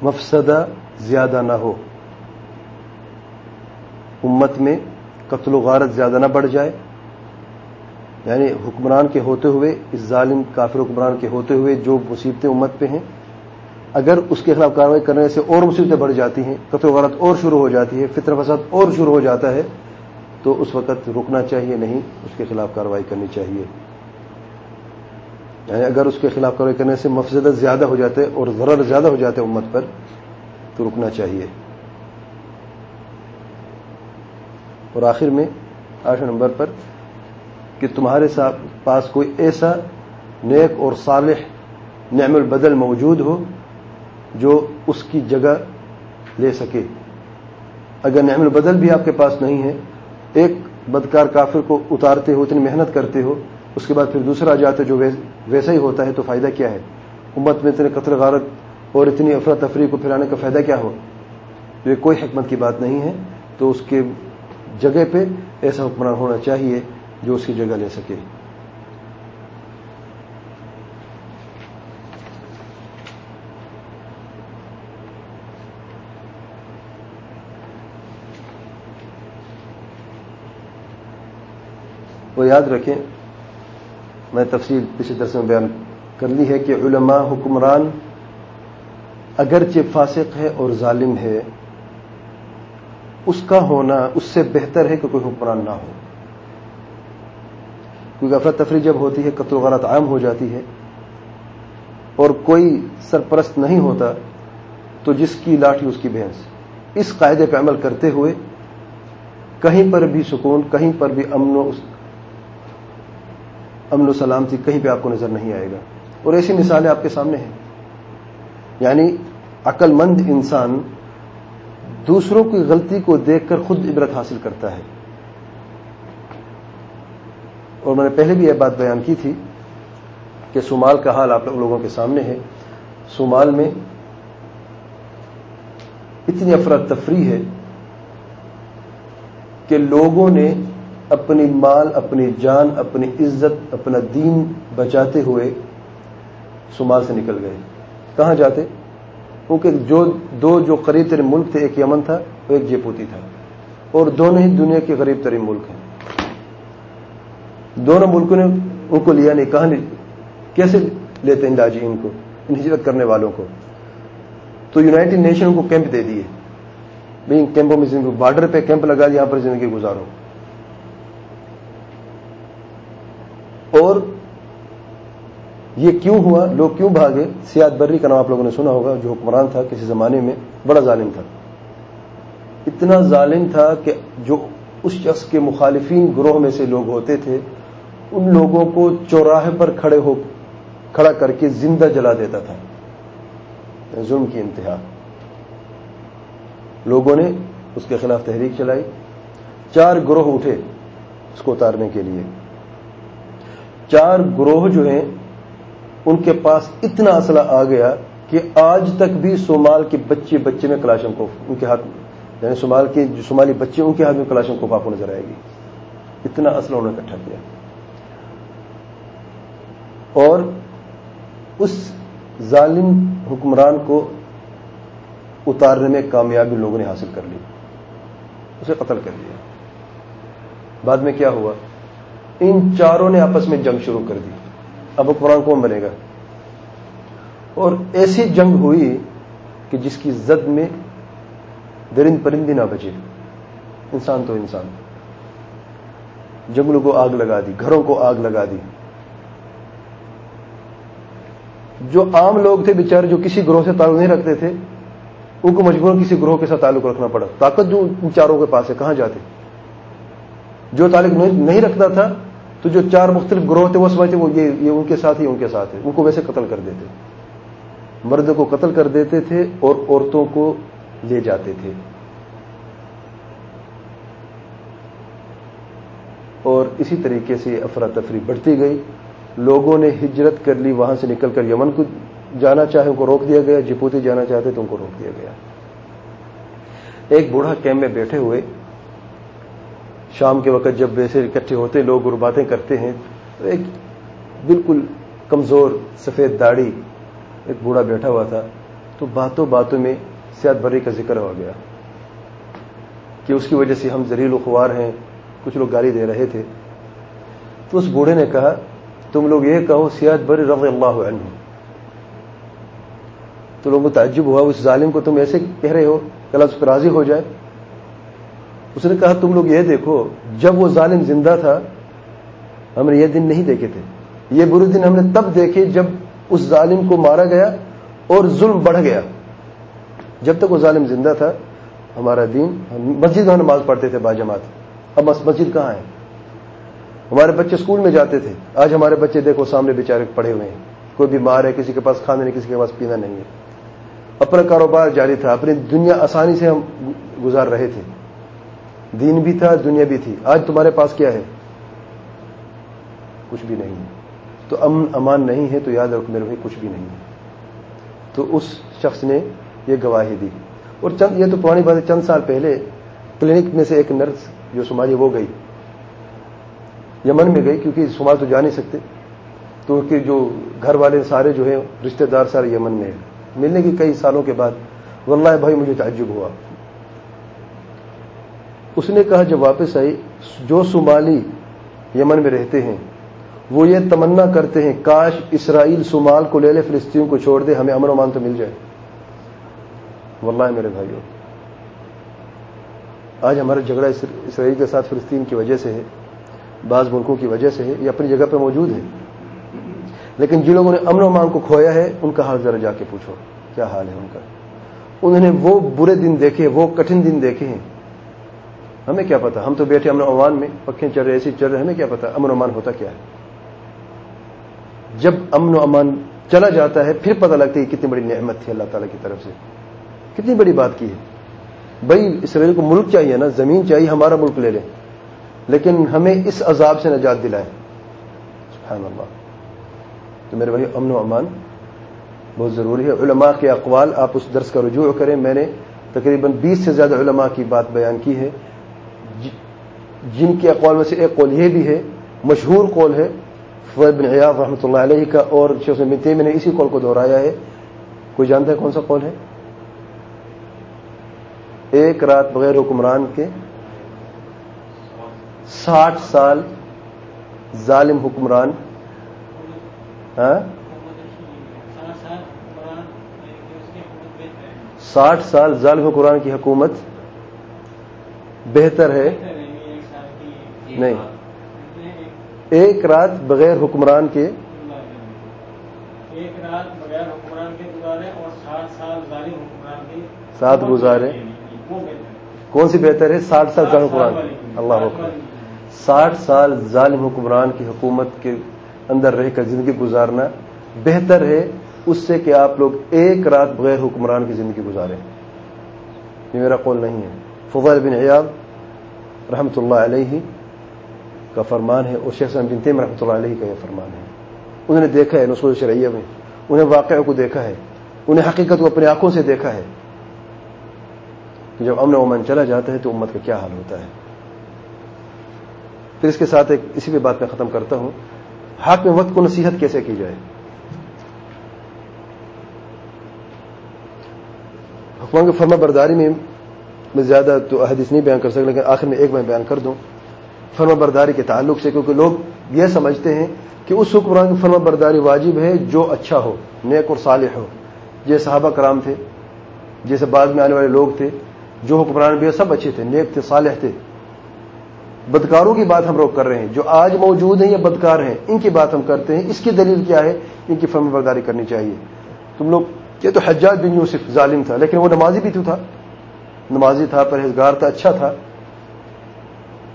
A: مفسدہ زیادہ نہ ہو۔ امت میں قتل و غارت زیادہ نہ بڑھ جائے۔ یعنی حکمران کے ہوتے ہوئے، اس ظالم کافر حکمران کے ہوتے ہوئے جو مصیبتیں امت پہ ہیں اگر اس کے خلاف کاروائی کرنے سے اور مصیبتیں بڑھ جاتی ہیں قتل و غارت اور شروع ہو جاتی ہے فطر فساد اور شروع ہو جاتا ہے، تو اس وقت رکنا چاہیے، نہیں، اس کے خلاف کاروائی کرنی چاہیے۔ یعنی اگر اس کے خلاف کاروائی کرنے سے مفزدت زیادہ ہو جاتے اور ضرر زیادہ ہو جاتے امت پر، تو رکنا چاہیے۔ اور آخر میں آٹھ نمبر پر، کہ تمہارے پاس کوئی ایسا نیک اور صالح نعم البدل موجود ہو جو اس کی جگہ لے سکے۔ اگر نعم البدل بھی آپ کے پاس نہیں ہے، ایک بدکار کافر کو اتارتے ہو، اتنی محنت کرتے ہو، اس کے بعد پھر دوسرا جاتے جو ویسا ہی ہوتا ہے تو فائدہ کیا ہے؟ امت میں اتنے قطر غارت اور اتنی افراتفری کو پھیلانے کا فائدہ کیا ہو؟ یہ کوئی حکمت کی بات نہیں ہے۔ تو اس کے جگہ پہ ایسا حکمران ہونا چاہیے جو اس کی جگہ لے سکے۔ یاد رکھیں، میں تفصیل پچھلے درس میں بیان کر لی ہے کہ علماء حکمران اگرچہ فاسق ہے اور ظالم ہے، اس کا ہونا اس سے بہتر ہے کہ کوئی حکمران نہ ہو۔ کیونکہ افراتفری جب ہوتی ہے، قتل غلط عام ہو جاتی ہے اور کوئی سرپرست نہیں ہوتا، تو جس کی لاٹھی اس کی بھینس۔ اس قاعدے پہ عمل کرتے ہوئے کہیں پر بھی سکون، کہیں پر بھی امن و امن و سلامتی کہیں پہ آپ کو نظر نہیں آئے گا۔ اور ایسی مثالیں آپ کے سامنے ہیں۔ یعنی عقل مند انسان دوسروں کی غلطی کو دیکھ کر خود عبرت حاصل کرتا ہے۔ اور میں نے پہلے بھی یہ بات بیان کی تھی کہ سومال کا حال آپ لوگوں کے سامنے ہے۔ سومال میں اتنی افراتفری ہے کہ لوگوں نے اپنی مال، اپنی جان، اپنی عزت، اپنا دین بچاتے ہوئے سمال سے نکل گئے۔ کہاں جاتے؟ کیونکہ جو دو جو قریب ترین ملک تھے، ایک یمن تھا وہ ایک جیپوتی تھا۔ اور دونوں ہی دنیا کے قریب ترین ملک ہیں۔ دونوں ملکوں نے ان کو لیا نہیں، کہاں کیسے لیتے ہیں لاجی ان کو، ان ہجرت کرنے والوں کو؟ تو یونائٹڈ نیشن کو کیمپ دے دیے۔ بھائی کیمپوں میں بارڈر پہ کیمپ لگا یہاں پر زندگی گزارو۔ اور یہ کیوں ہوا؟ لوگ کیوں بھاگے؟ سیاد بری کا نام آپ لوگوں نے سنا ہوگا، جو حکمران تھا کسی زمانے میں، بڑا ظالم تھا۔ اتنا ظالم تھا کہ جو اس شخص کے مخالفین گروہ میں سے لوگ ہوتے تھے، ان لوگوں کو چوراہے پر کھڑے ہو، کھڑا کر کے زندہ جلا دیتا تھا۔ ظلم کی انتہا۔ لوگوں نے اس کے خلاف تحریک چلائی۔ چار گروہ اٹھے اس کو اتارنے کے لیے۔ چار گروہ جو ہیں، ان کے پاس اتنا اسلحہ آ گیا کہ آج تک بھی صومال کے بچے بچے میں کلاشن کو، ان کے ہاتھ یعنی صومال کے جو صومالی بچے ان کے ہاتھ میں کلاشن کو آپ کو نظر آئے گی۔ اتنا اسلحہ انہوں نے اکٹھا کیا۔ اور اس ظالم حکمران کو اتارنے میں کامیابی لوگوں نے حاصل کر لی۔ اسے قتل کر لیا بعد میں کیا ہوا؟ ان چاروں نے آپس میں جنگ شروع کر دی۔ اب حکمران کون بنے گا۔ اور ایسی جنگ ہوئی کہ جس کی زد میں درند پرندی نہ بچے انسان تو انسان۔ جنگلوں کو آگ لگا دی، گھروں کو آگ لگا دی۔ جو عام لوگ تھے بیچارے، جو کسی گروہ سے تعلق نہیں رکھتے تھے، ان کو مجبور کسی گروہ کے ساتھ تعلق رکھنا پڑا۔ طاقت جو ان چاروں کے پاس ہے، کہاں جاتے؟ جو تعلق نہیں رکھتا تھا، تو جو چار مختلف گروہ تھے، وہ سمجھتے وہ یہ ان کے ساتھ ہی ان کے ساتھ ہے ان کو ویسے قتل کر دیتے مرد کو قتل کر دیتے تھے اور عورتوں کو لے جاتے تھے۔ اور اسی طریقے سے افراتفری بڑھتی گئی۔ لوگوں نے ہجرت کر لی، وہاں سے نکل کر یمن کو جانا چاہے، ان کو روک دیا گیا۔ جپوتی جانا چاہتے تو ان کو روک دیا گیا۔ ایک بوڑھا کیمپ میں بیٹھے ہوئے شام کے وقت جب ویسے اکٹھے ہوتے لوگ اور باتیں کرتے ہیں، تو ایک بالکل کمزور سفید داڑھی، ایک بوڑھا بیٹھا ہوا تھا، تو باتوں باتوں میں سیاد بری کا ذکر ہو گیا کہ اس کی وجہ سے ہم زریل و خوار ہیں، کچھ لوگ گالی دے رہے تھے۔ تو اس بوڑھے نے کہا، تم لوگ یہ کہو سیاد بری رضی اللہ عنہ۔ تو لوگوں کو تعجب ہوا، اس ظالم کو تم ایسے کہہ رہے ہو کہ اللہ اس پر راضی ہو جائے۔ اس نے کہا، تم لوگ یہ دیکھو، جب وہ ظالم زندہ تھا، ہم نے یہ دن نہیں دیکھے تھے۔ یہ برے دن ہم نے تب دیکھے جب اس ظالم کو مارا گیا اور ظلم بڑھ گیا۔ جب تک وہ ظالم زندہ تھا، ہمارا دین مسجد میں نماز پڑھتے تھے باجماعت۔ اب مسجد کہاں ہے؟ ہمارے بچے اسکول میں جاتے تھے۔ آج ہمارے بچے دیکھو، سامنے بےچارے پڑے ہوئے ہیں۔ کوئی بیمار ہے، کسی کے پاس کھانا نہیں، کسی کے پاس پینا نہیں ہے۔ اپنا کاروبار جاری تھا، اپنی دنیا آسانی سے ہم گزار رہے تھے۔ دین بھی تھا، دنیا بھی تھی۔ آج تمہارے پاس کیا ہے؟ کچھ بھی نہیں۔ ہے تو امن امان نہیں ہے، تو یاد رکھو میرے بھائی، کچھ بھی نہیں۔ ہے تو اس شخص نے یہ گواہی دی۔ اور چند، یہ تو پرانی بات ہے چند سال پہلے کلینک میں سے ایک نرس جو سماجی وہ گئی، یمن میں گئی، کیونکہ سماج تو جا نہیں سکتے۔ تو ان کے جو گھر والے سارے جو ہیں، رشتہ دار سارے یمن میں ہیں۔ ملنے کی کئی سالوں کے بعد، واللہ بھائی مجھے تعجب ہوا۔ اس نے کہا جب واپس آئی، جو صومالی یمن میں رہتے ہیں، وہ یہ تمنا کرتے ہیں، کاش اسرائیل صومال کو لے لے، فلسطین کو چھوڑ دے، ہمیں امن و مان تو مل جائے۔ واللہ میرے بھائیوں، آج ہمارا جھگڑا اسرائیل کے ساتھ فلسطین کی وجہ سے ہے، بعض ملکوں کی وجہ سے ہے، یہ اپنی جگہ پہ موجود ہے۔ لیکن جن لوگوں نے امن و مان کو کھویا ہے، ان کا حال ذرا جا کے پوچھو، کیا حال ہے ان کا؟ انہوں نے وہ برے دن دیکھے، وہ کٹھن دن دیکھے ہیں۔ ہمیں کیا پتا؟ ہم تو بیٹھے امن و امان میں پکے چل رہے ایسی چل رہے، ہمیں کیا پتا؟ امن و امان ہوتا کیا ہے؟ جب امن و امان چلا جاتا ہے، پھر پتہ لگتا ہے کہ کتنی بڑی نعمت تھی اللہ تعالیٰ کی طرف سے۔ کتنی بڑی بات کی ہے۔ بھائی، اسرائیل کو ملک چاہیے نا، زمین چاہیے، ہمارا ملک لے لیں۔ لیکن ہمیں اس عذاب سے نجات دلائے سبحان اللہ۔ تو میرے بھائی امن و امان بہت ضروری ہے۔ علماء کے اقوال، آپ اس درس کا رجوع کریں۔ میں نے تقریباً بیس سے زیادہ علماء کی بات بیان کی ہے۔ جن کے اقوال میں سے ایک قول یہ بھی ہے، مشہور قول ہے فوید بن عیاض رحمۃ اللہ علیہ کا، اور شیخ متی میں نے اسی قول کو دہرایا ہے۔ کوئی جانتا ہے کون سا قول ہے؟ ایک رات بغیر حکمران کے ساٹھ سال ظالم حکمران ہاں؟ ساٹھ سال ظالم حکمران کی حکومت بہتر ہے۔ نہیں۔ ایک رات بغیر حکمران کے۔
B: ایک رات بغیر حکمران کے گزارے اور سات سال ظالم حکمران کے۔
A: ساتھ گزارے۔ کون سی بہتر ہے؟ ساٹھ سال ظالم حکمران۔ اللہ
B: ساٹھ
A: حکم۔ ساٹھ سال ظالم حکمران کی حکومت کے اندر رہ کر زندگی گزارنا بہتر ہے۔ اس سے کہ آپ لوگ ایک رات بغیر حکمران کی زندگی گزاریں۔ یہ میرا قول نہیں ہے۔ فضل بن عیاب رحمۃ اللہ علیہ کا فرمان ہے اور شیخ بن تیم رحمۃ اللہ علیہ کا یہ فرمان ہے۔ انہوں نے دیکھا ہے نسول شرعیہ میں، انہیں واقعہ کو دیکھا ہے، انہیں حقیقت کو اپنی آنکھوں سے دیکھا ہے۔ کہ جب امن امن چلا جاتا ہے تو امت کا کیا حال ہوتا ہے۔ پھر اس کے ساتھ ایک اسی پہ بات میں ختم کرتا ہوں۔ حق میں وقت کو نصیحت کیسے کی جائے؟ حکمان کی فرما برداری میں میں زیادہ تو حدیث نہیں بیان کر سکتا، لیکن آخر میں ایک میں بیان کر دوں۔ فرما برداری کے تعلق سے، کیونکہ لوگ یہ سمجھتے ہیں کہ اس حکمران کی فرما برداری واجب ہے، جو اچھا ہو، نیک اور صالح ہو۔ جیسے صحابہ کرام تھے، جیسے بعد میں آنے والے لوگ تھے، جو حکمران بھی سب اچھے تھے، نیک تھے، صالح تھے۔ بدکاروں کی بات ہم روک کر رہے ہیں، جو آج موجود ہیں یا بدکار ہیں، ان کی بات ہم کرتے ہیں۔ اس کی دلیل کیا ہے؟ ان کی فرم برداری کرنی چاہیے۔ تم لوگ، یہ تو حجاج بن یوسف ظالم تھا، لیکن وہ نمازی بھی تو تھا۔ نمازی تھا، پرہیزگار تھا اچھا تھا۔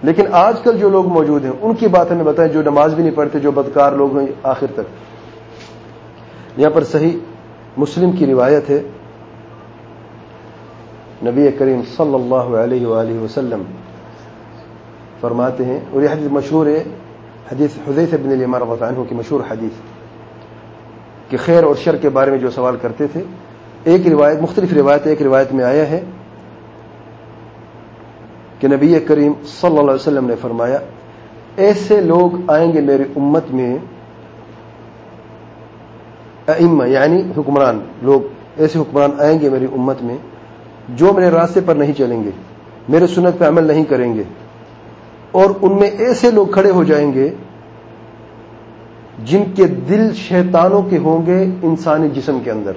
A: لیکن آج کل جو لوگ موجود ہیں، ان کی بات ہمیں بتائیں، جو نماز بھی نہیں پڑھتے، جو بدکار لوگ ہیں، آخر تک۔ یہاں پر صحیح مسلم کی روایت ہے۔ نبی کریم صلی اللہ علیہ وآلہ وسلم فرماتے ہیں، اور یہ حدیث مشہور ہے، حدیث حدیث بن الیمان رضی عنہ کی مشہور حدیث۔ کہ خیر اور شر کے بارے میں جو سوال کرتے تھے، ایک روایت، مختلف روایت ایک روایت میں آیا ہے۔ کہ نبی کریم صلی اللہ علیہ وسلم نے فرمایا، ایسے لوگ آئیں گے میری امت میں، ائمہ یعنی حکمران لوگ، ایسے حکمران آئیں گے میری امت میں جو میرے راستے پر نہیں چلیں گے، میرے سنت پہ عمل نہیں کریں گے، اور ان میں ایسے لوگ کھڑے ہو جائیں گے جن کے دل شیطانوں کے ہوں گے انسانی جسم کے اندر۔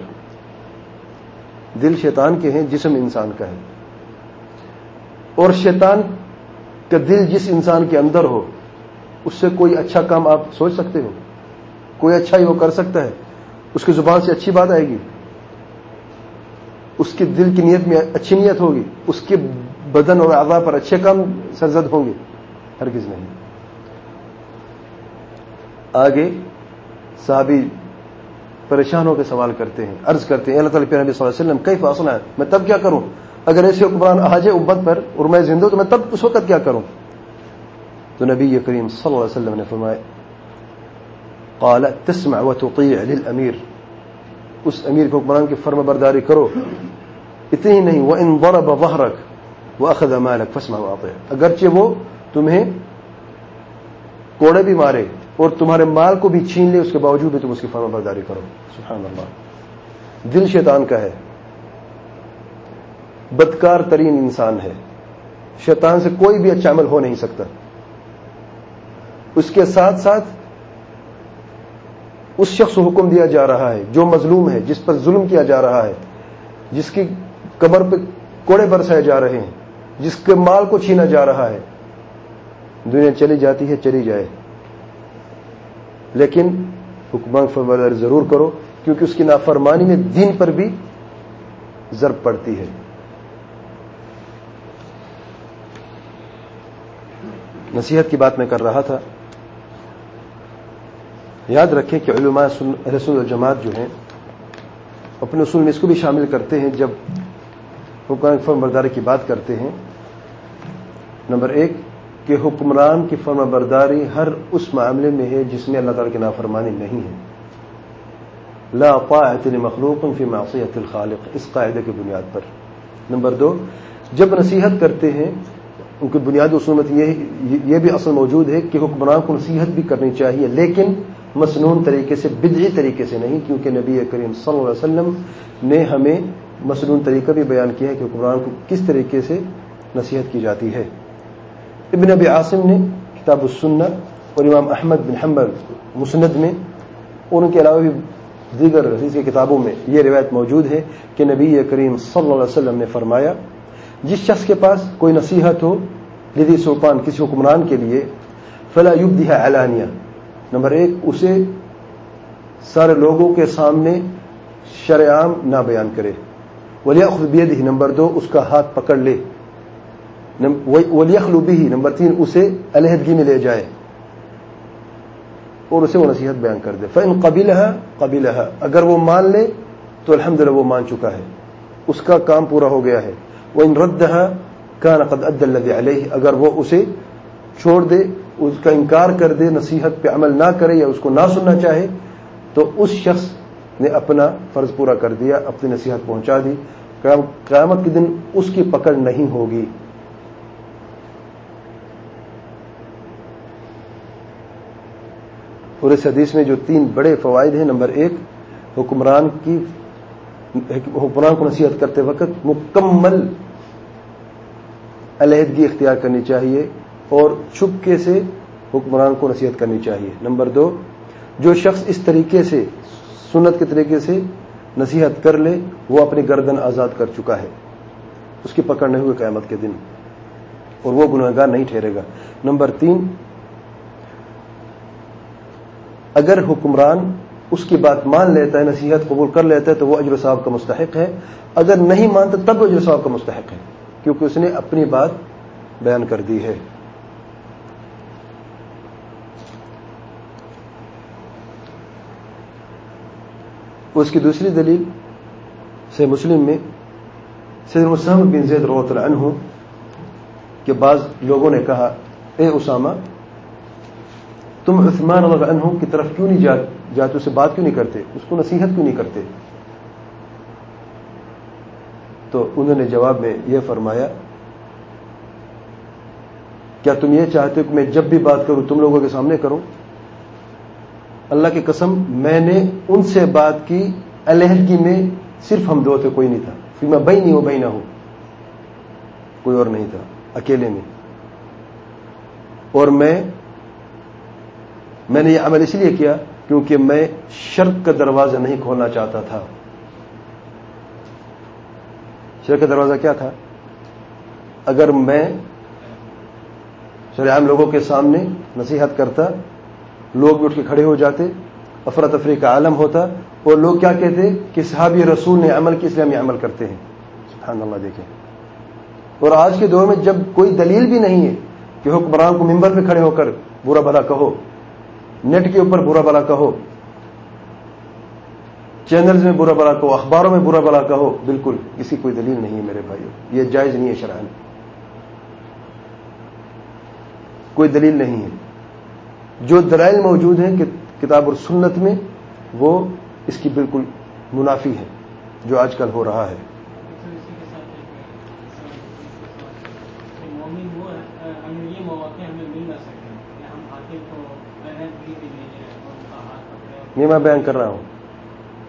A: دل شیطان کے ہیں، جسم انسان کا ہے۔ اور شیطان کا دل جس انسان کے اندر ہو، اس سے کوئی اچھا کام آپ سوچ سکتے ہو؟ کوئی اچھا ہی وہ کر سکتا ہے؟ اس کی زبان سے اچھی بات آئے گی؟ اس کے دل کی نیت میں اچھی نیت ہوگی؟ اس کے بدن اور اعضاء پر اچھے کام سرزد ہوں گے؟ ہرگز نہیں۔ آگے صحابی پریشان ہو کے سوال کرتے ہیں، عرض کرتے ہیں اللہ تعالیٰ نبی صلی اللہ علیہ وسلم کئی فاصلہ ہے میں تب کیا کروں؟ اگر ایسے حکمران آ جائے امت پر اور میں زندہ تو میں تب اس وقت کیا کروں؟ تو نبی کریم صلی اللہ علیہ وسلم نے فرمایا، قال، تسمع وتطيع للامیر۔ اس امیر کے حکمران کی فرم برداری کرو۔ اتنی ہی نہیں وہ ان ضرب ظهرك واخذ مالك فاسمع واطيع اگرچہ وہ تمہیں کوڑے بھی مارے اور تمہارے مال کو بھی چھین لے، اس کے باوجود بھی تم اس کی فرما برداری کرو۔ سبحان اللہ۔ دل شیطان کا ہے۔ بدکار ترین انسان ہے۔ شیطان سے کوئی بھی اچھا عمل ہو نہیں سکتا۔ اس کے ساتھ ساتھ اس شخص کو حکم دیا جا رہا ہے، جو مظلوم ہے، جس پر ظلم کیا جا رہا ہے، جس کی کمر پہ کوڑے برسائے جا رہے ہیں، جس کے مال کو چھینا جا رہا ہے۔ دنیا چلی جاتی ہے، چلی جائے۔ لیکن حکمان فرمار ضرور کرو، کیونکہ اس کی نافرمانی میں دین پر بھی ضرب پڑتی ہے۔ نصیحت کی بات میں کر رہا تھا۔ یاد رکھیں کہ علماء رسول الجماعت جو ہیں، اپنے اصول میں اس کو بھی شامل کرتے ہیں۔ جب حکام فرم برداری کی بات کرتے ہیں، نمبر ایک، کہ حکمران کی فرما برداری ہر اس معاملے میں ہے جس میں اللہ تعالیٰ کی نافرمانی نہیں ہے۔ لا طاعت مخلوق فی معصیت الخالق، اس قاعدے کی بنیاد پر۔ نمبر دو، جب نصیحت کرتے ہیں ان کی بنیادی اصول میں یہ بھی اصل موجود ہے کہ حکمران کو نصیحت بھی کرنی چاہیے، لیکن مصنون طریقے سے، بدعی طریقے سے نہیں، کیونکہ نبی کریم صلی اللہ علیہ وسلم نے ہمیں مصنون طریقہ بھی بیان کیا ہے کہ حکمران کو کس طریقے سے نصیحت کی جاتی ہے۔ ابن ابی عاصم نے کتاب السنہ اور امام احمد بن حنبل مسند میں اور ان کے علاوہ بھی دیگر حدیث کی کتابوں میں یہ روایت موجود ہے کہ نبی کریم صلی اللہ علیہ وسلم نے فرمایا جس شخص کے پاس کوئی نصیحت ہو لدی سلطان کسی حکمران کے لیے، فلا یبدیہ اعلانیہ نمبر ایک، اسے سارے لوگوں کے سامنے شرعام نہ بیان کرے۔ ولی خدبید ہی نمبر دو، اس کا ہاتھ پکڑ لے۔ ولی خلوبی ہی نمبر تین، اسے علیحدگی میں لے جائے۔ اور اسے وہ نصیحت بیان کر دے۔ فن قبیل ہے قبیل ہے اگر وہ مان لے، تو الحمد وہ مان چکا ہے۔ اس کا کام پورا ہو گیا ہے۔ وہ ان رد کا نقد عد اللہ علیہ اگر وہ اسے چھوڑ دے، اس کا انکار کر دے، نصیحت پہ عمل نہ کرے یا اس کو نہ سننا چاہے، تو اس شخص نے اپنا فرض پورا کر دیا، اپنی نصیحت پہنچا دی۔ قیامت کے دن اس کی پکڑ نہیں ہوگی۔ اور اس حدیث میں جو تین بڑے فوائد ہیں، نمبر ایک، حکمران کی حکمران کو نصیحت کرتے وقت مکمل علیحدگی اختیار کرنی چاہیے اور چھپکے سے حکمران کو نصیحت کرنی چاہیے۔ نمبر دو، جو شخص اس طریقے سے، سنت کے طریقے سے نصیحت کر لے، وہ اپنی گردن آزاد کر چکا ہے۔ اس کی پکڑ نہیں ہوئے قیامت کے دن اور وہ گناہ گار نہیں ٹھہرے گا۔ نمبر تین، اگر حکمران اس کی بات مان لیتا ہے، نصیحت قبول کر لیتا ہے، تو وہ اجر صاحب کا مستحق ہے۔ اگر نہیں مانتا، تب اجر صاحب کا مستحق ہے۔ کیونکہ اس نے اپنی بات بیان کر دی ہے۔ اس کی دوسری دلیل سے مسلم میں سید مسلم بن زید روت عنہ کہ بعض لوگوں نے کہا، اے اسامہ، تم عثمان اللہ عنہ کی طرف کیوں نہیں جاتے، اسے بات کیوں نہیں کرتے؟ اس کو نصیحت کیوں نہیں کرتے؟ تو انہوں نے جواب میں یہ فرمایا، کیا تم یہ چاہتے ہو کہ میں جب بھی بات کروں تم لوگوں کے سامنے کروں؟ اللہ کی قسم میں نے ان سے بات کی علیحدگی میں صرف ہم دو تھے، کوئی نہیں تھا۔ پھر میں بہی نہیں ہوں بہی نہ ہوں کوئی اور نہیں تھا، اکیلے میں۔ اور میں میں نے یہ عمل اس لیے کیا کیونکہ میں شرک کا دروازہ نہیں کھولنا چاہتا تھا۔ شرک کا دروازہ کیا تھا؟ اگر میں عام لوگوں کے سامنے نصیحت کرتا، لوگ بھی اٹھ کے کھڑے ہو جاتے افراتفری کا عالم ہوتا، اور لوگ کیا کہتے کہ صحابی رسول نے عمل کی اسلام عمل کرتے ہیں۔ سبحان اللہ، دیکھیں۔ اور آج کے دور میں جب کوئی دلیل بھی نہیں ہے کہ حکمران کو ممبر پہ کھڑے ہو کر برا بھلا کہو، نیٹ کے اوپر برا بلا کہو چینلز میں برا بلا کہو، اخباروں میں برا بلا کہو، بالکل کسی کوئی دلیل نہیں ہے میرے بھائیوں یہ جائز نہیں ہے شرائن کوئی دلیل نہیں ہے۔ جو دلائل موجود ہیں کہ کتاب اور سنت میں، وہ اس کی بالکل منافی ہے جو آج کل ہو رہا ہے۔ یہ میں بیان کر رہا ہوں۔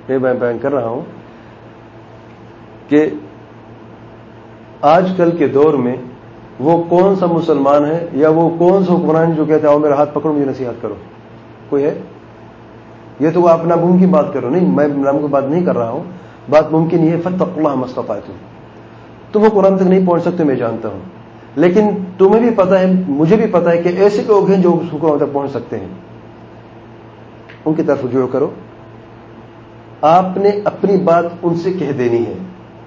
A: یہ میں بیان کر رہا ہوں کہ آج کل کے دور میں وہ کون سا مسلمان ہے یا وہ کون سا حکمران جو کہتے آؤ میرا ہاتھ پکڑو، مجھے نصیحت کرو۔ کوئی ہے؟ یہ تو وہ اپنا ممکن بات کرو نہیں، میں نام کی بات نہیں کر رہا ہوں۔ بات ممکن یہ ہے فتح اللہ مستفا تم تم وہ قرآن تک نہیں پہنچ سکتے، میں جانتا ہوں۔ لیکن تمہیں بھی پتا ہے، مجھے بھی پتا ہے کہ ایسے لوگ ہیں جو اس حکم تک پہنچ سکتے ہیں۔ ان کی طرف رجوع کرو۔ آپ نے اپنی بات ان سے کہہ دینی ہے۔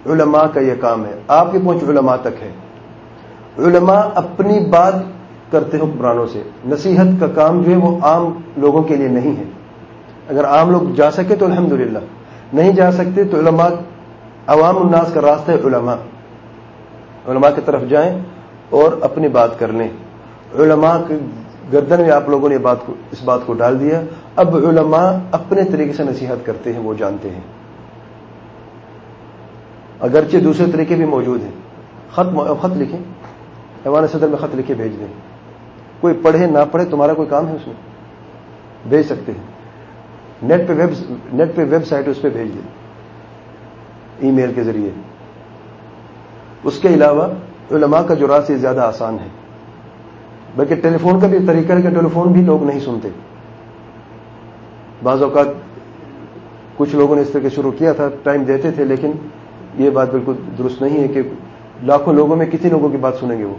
A: علماء کا یہ کام ہے۔ آپ کی پہنچ علماء تک ہے۔ علماء اپنی بات کرتے ہیں حکمرانوں سے۔ نصیحت کا کام جو ہے وہ عام لوگوں کے لیے نہیں ہے۔ اگر عام لوگ جا سکے تو الحمدللہ۔ نہیں جا سکتے تو علماء عوام الناس کا راستہ ہے علماء۔ علماء کی طرف جائیں اور اپنی بات کر لیں۔ علماء گردن میں آپ لوگوں نے بات کو اس بات کو ڈال دیا۔ اب علماء اپنے طریقے سے نصیحت کرتے ہیں، وہ جانتے ہیں۔ اگرچہ دوسرے طریقے بھی موجود ہیں۔ خط خط لکھیں۔ ایوان صدر میں خط لکھے بھیج دیں۔ کوئی پڑھے، نہ پڑھے، تمہارا کوئی کام ہے اس میں؟ بھیج سکتے ہیں۔ نیٹ پہ ویب نیٹ پہ ویب سائٹ اس پہ بھیج دیں۔ ای میل کے ذریعے۔ اس کے علاوہ علماء کا جو راستہ زیادہ آسان ہے۔ بلکہ ٹیلی فون کا بھی طریقہ ہے کہ ٹیلی فون بھی لوگ نہیں سنتے۔ بعض اوقات کچھ لوگوں نے اس طرح شروع کیا تھا، ٹائم دیتے تھے، لیکن یہ بات بالکل درست نہیں ہے کہ لاکھوں لوگوں میں کتنی لوگوں کی بات سنیں گے وہ۔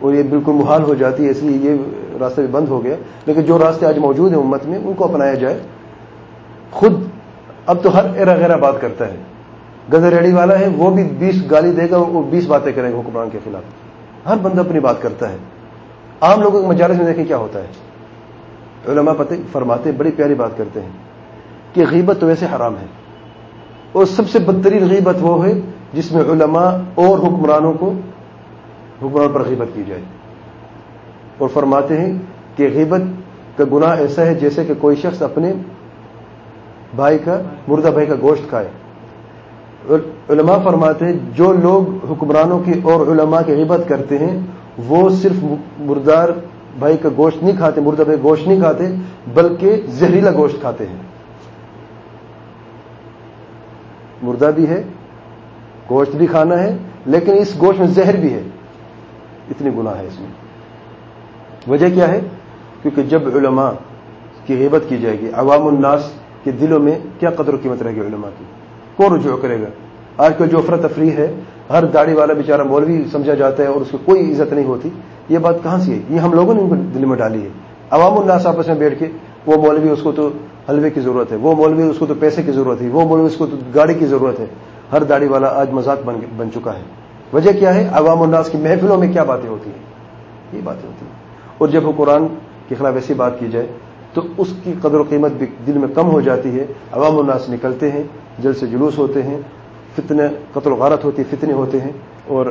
A: اور یہ بالکل محال ہو جاتی ہے، اس لیے یہ راستہ بھی بند ہو گیا۔ لیکن جو راستے آج موجود ہیں امت میں، ان کو اپنایا جائے۔ خود اب تو ہر ایرا غیرہ بات کرتا ہے۔ گزر ریڑی والا ہے، وہ بھی بیس گالی دے گا وہ بیس باتیں کریں گے حکمران کے خلاف۔ ہر بندہ اپنی بات کرتا ہے۔ عام لوگوں کے مجالس میں دیکھیں کیا ہوتا ہے؟ علماء پتہ فرماتے بڑی پیاری بات کرتے ہیں کہ غیبت تو ویسے حرام ہے۔ اور سب سے بدترین غیبت وہ ہے جس میں علماء اور حکمرانوں کو حکمران پر غیبت کی جائے۔ اور فرماتے ہیں کہ غیبت کا گناہ ایسا ہے جیسے کہ کوئی شخص اپنے بھائی کا، مردہ بھائی کا گوشت کھائے۔ علماء فرماتے ہیں جو لوگ حکمرانوں کی اور علماء کی غیبت کرتے ہیں وہ صرف مردار بھائی کا گوشت نہیں کھاتے مردہ بھائی گوشت نہیں کھاتے، بلکہ زہریلا گوشت کھاتے ہیں۔ مردہ بھی ہے، گوشت بھی کھانا ہے، لیکن اس گوشت میں زہر بھی ہے۔ اتنی گناہ ہے اس میں۔ وجہ کیا ہے؟ کیونکہ جب علماء کی غیبت کی جائے گی، عوام الناس کے دلوں میں کیا قدر و قیمت رہے گی علماء کی؟ کون رجوع کرے گا؟ آج کل جو افرتفری ہے ہر داڑھی والا بیچارہ مولوی سمجھا جاتا ہے اور اس کو کوئی عزت نہیں ہوتی۔ یہ بات کہاں سے ہے یہ ہم لوگوں نے ان کو دل میں ڈالی ہے۔ عوام الناس آپس میں بیٹھ کے وہ مولوی اس کو تو حلوے کی ضرورت ہے، وہ مولوی اس کو تو پیسے کی ضرورت ہے، وہ مولوی اس کو تو گاڑی کی ضرورت ہے۔ ہر داڑھی والا آج مذاق بن بن چکا ہے۔ وجہ کیا ہے؟ عوام الناس کی محفلوں میں کیا باتیں ہوتی ہیں؟ یہ باتیں ہوتی ہیں۔ اور جب وہ قرآن کے خلاف ایسی بات کی جائے تو اس کی قدر و قیمت بھی دل میں کم ہو جاتی ہے۔ عوام الناس نکلتے ہیں جلد سے جلوس ہوتے ہیں فتنے، قتل و غارت ہوتی ہے فتنے ہوتے ہیں اور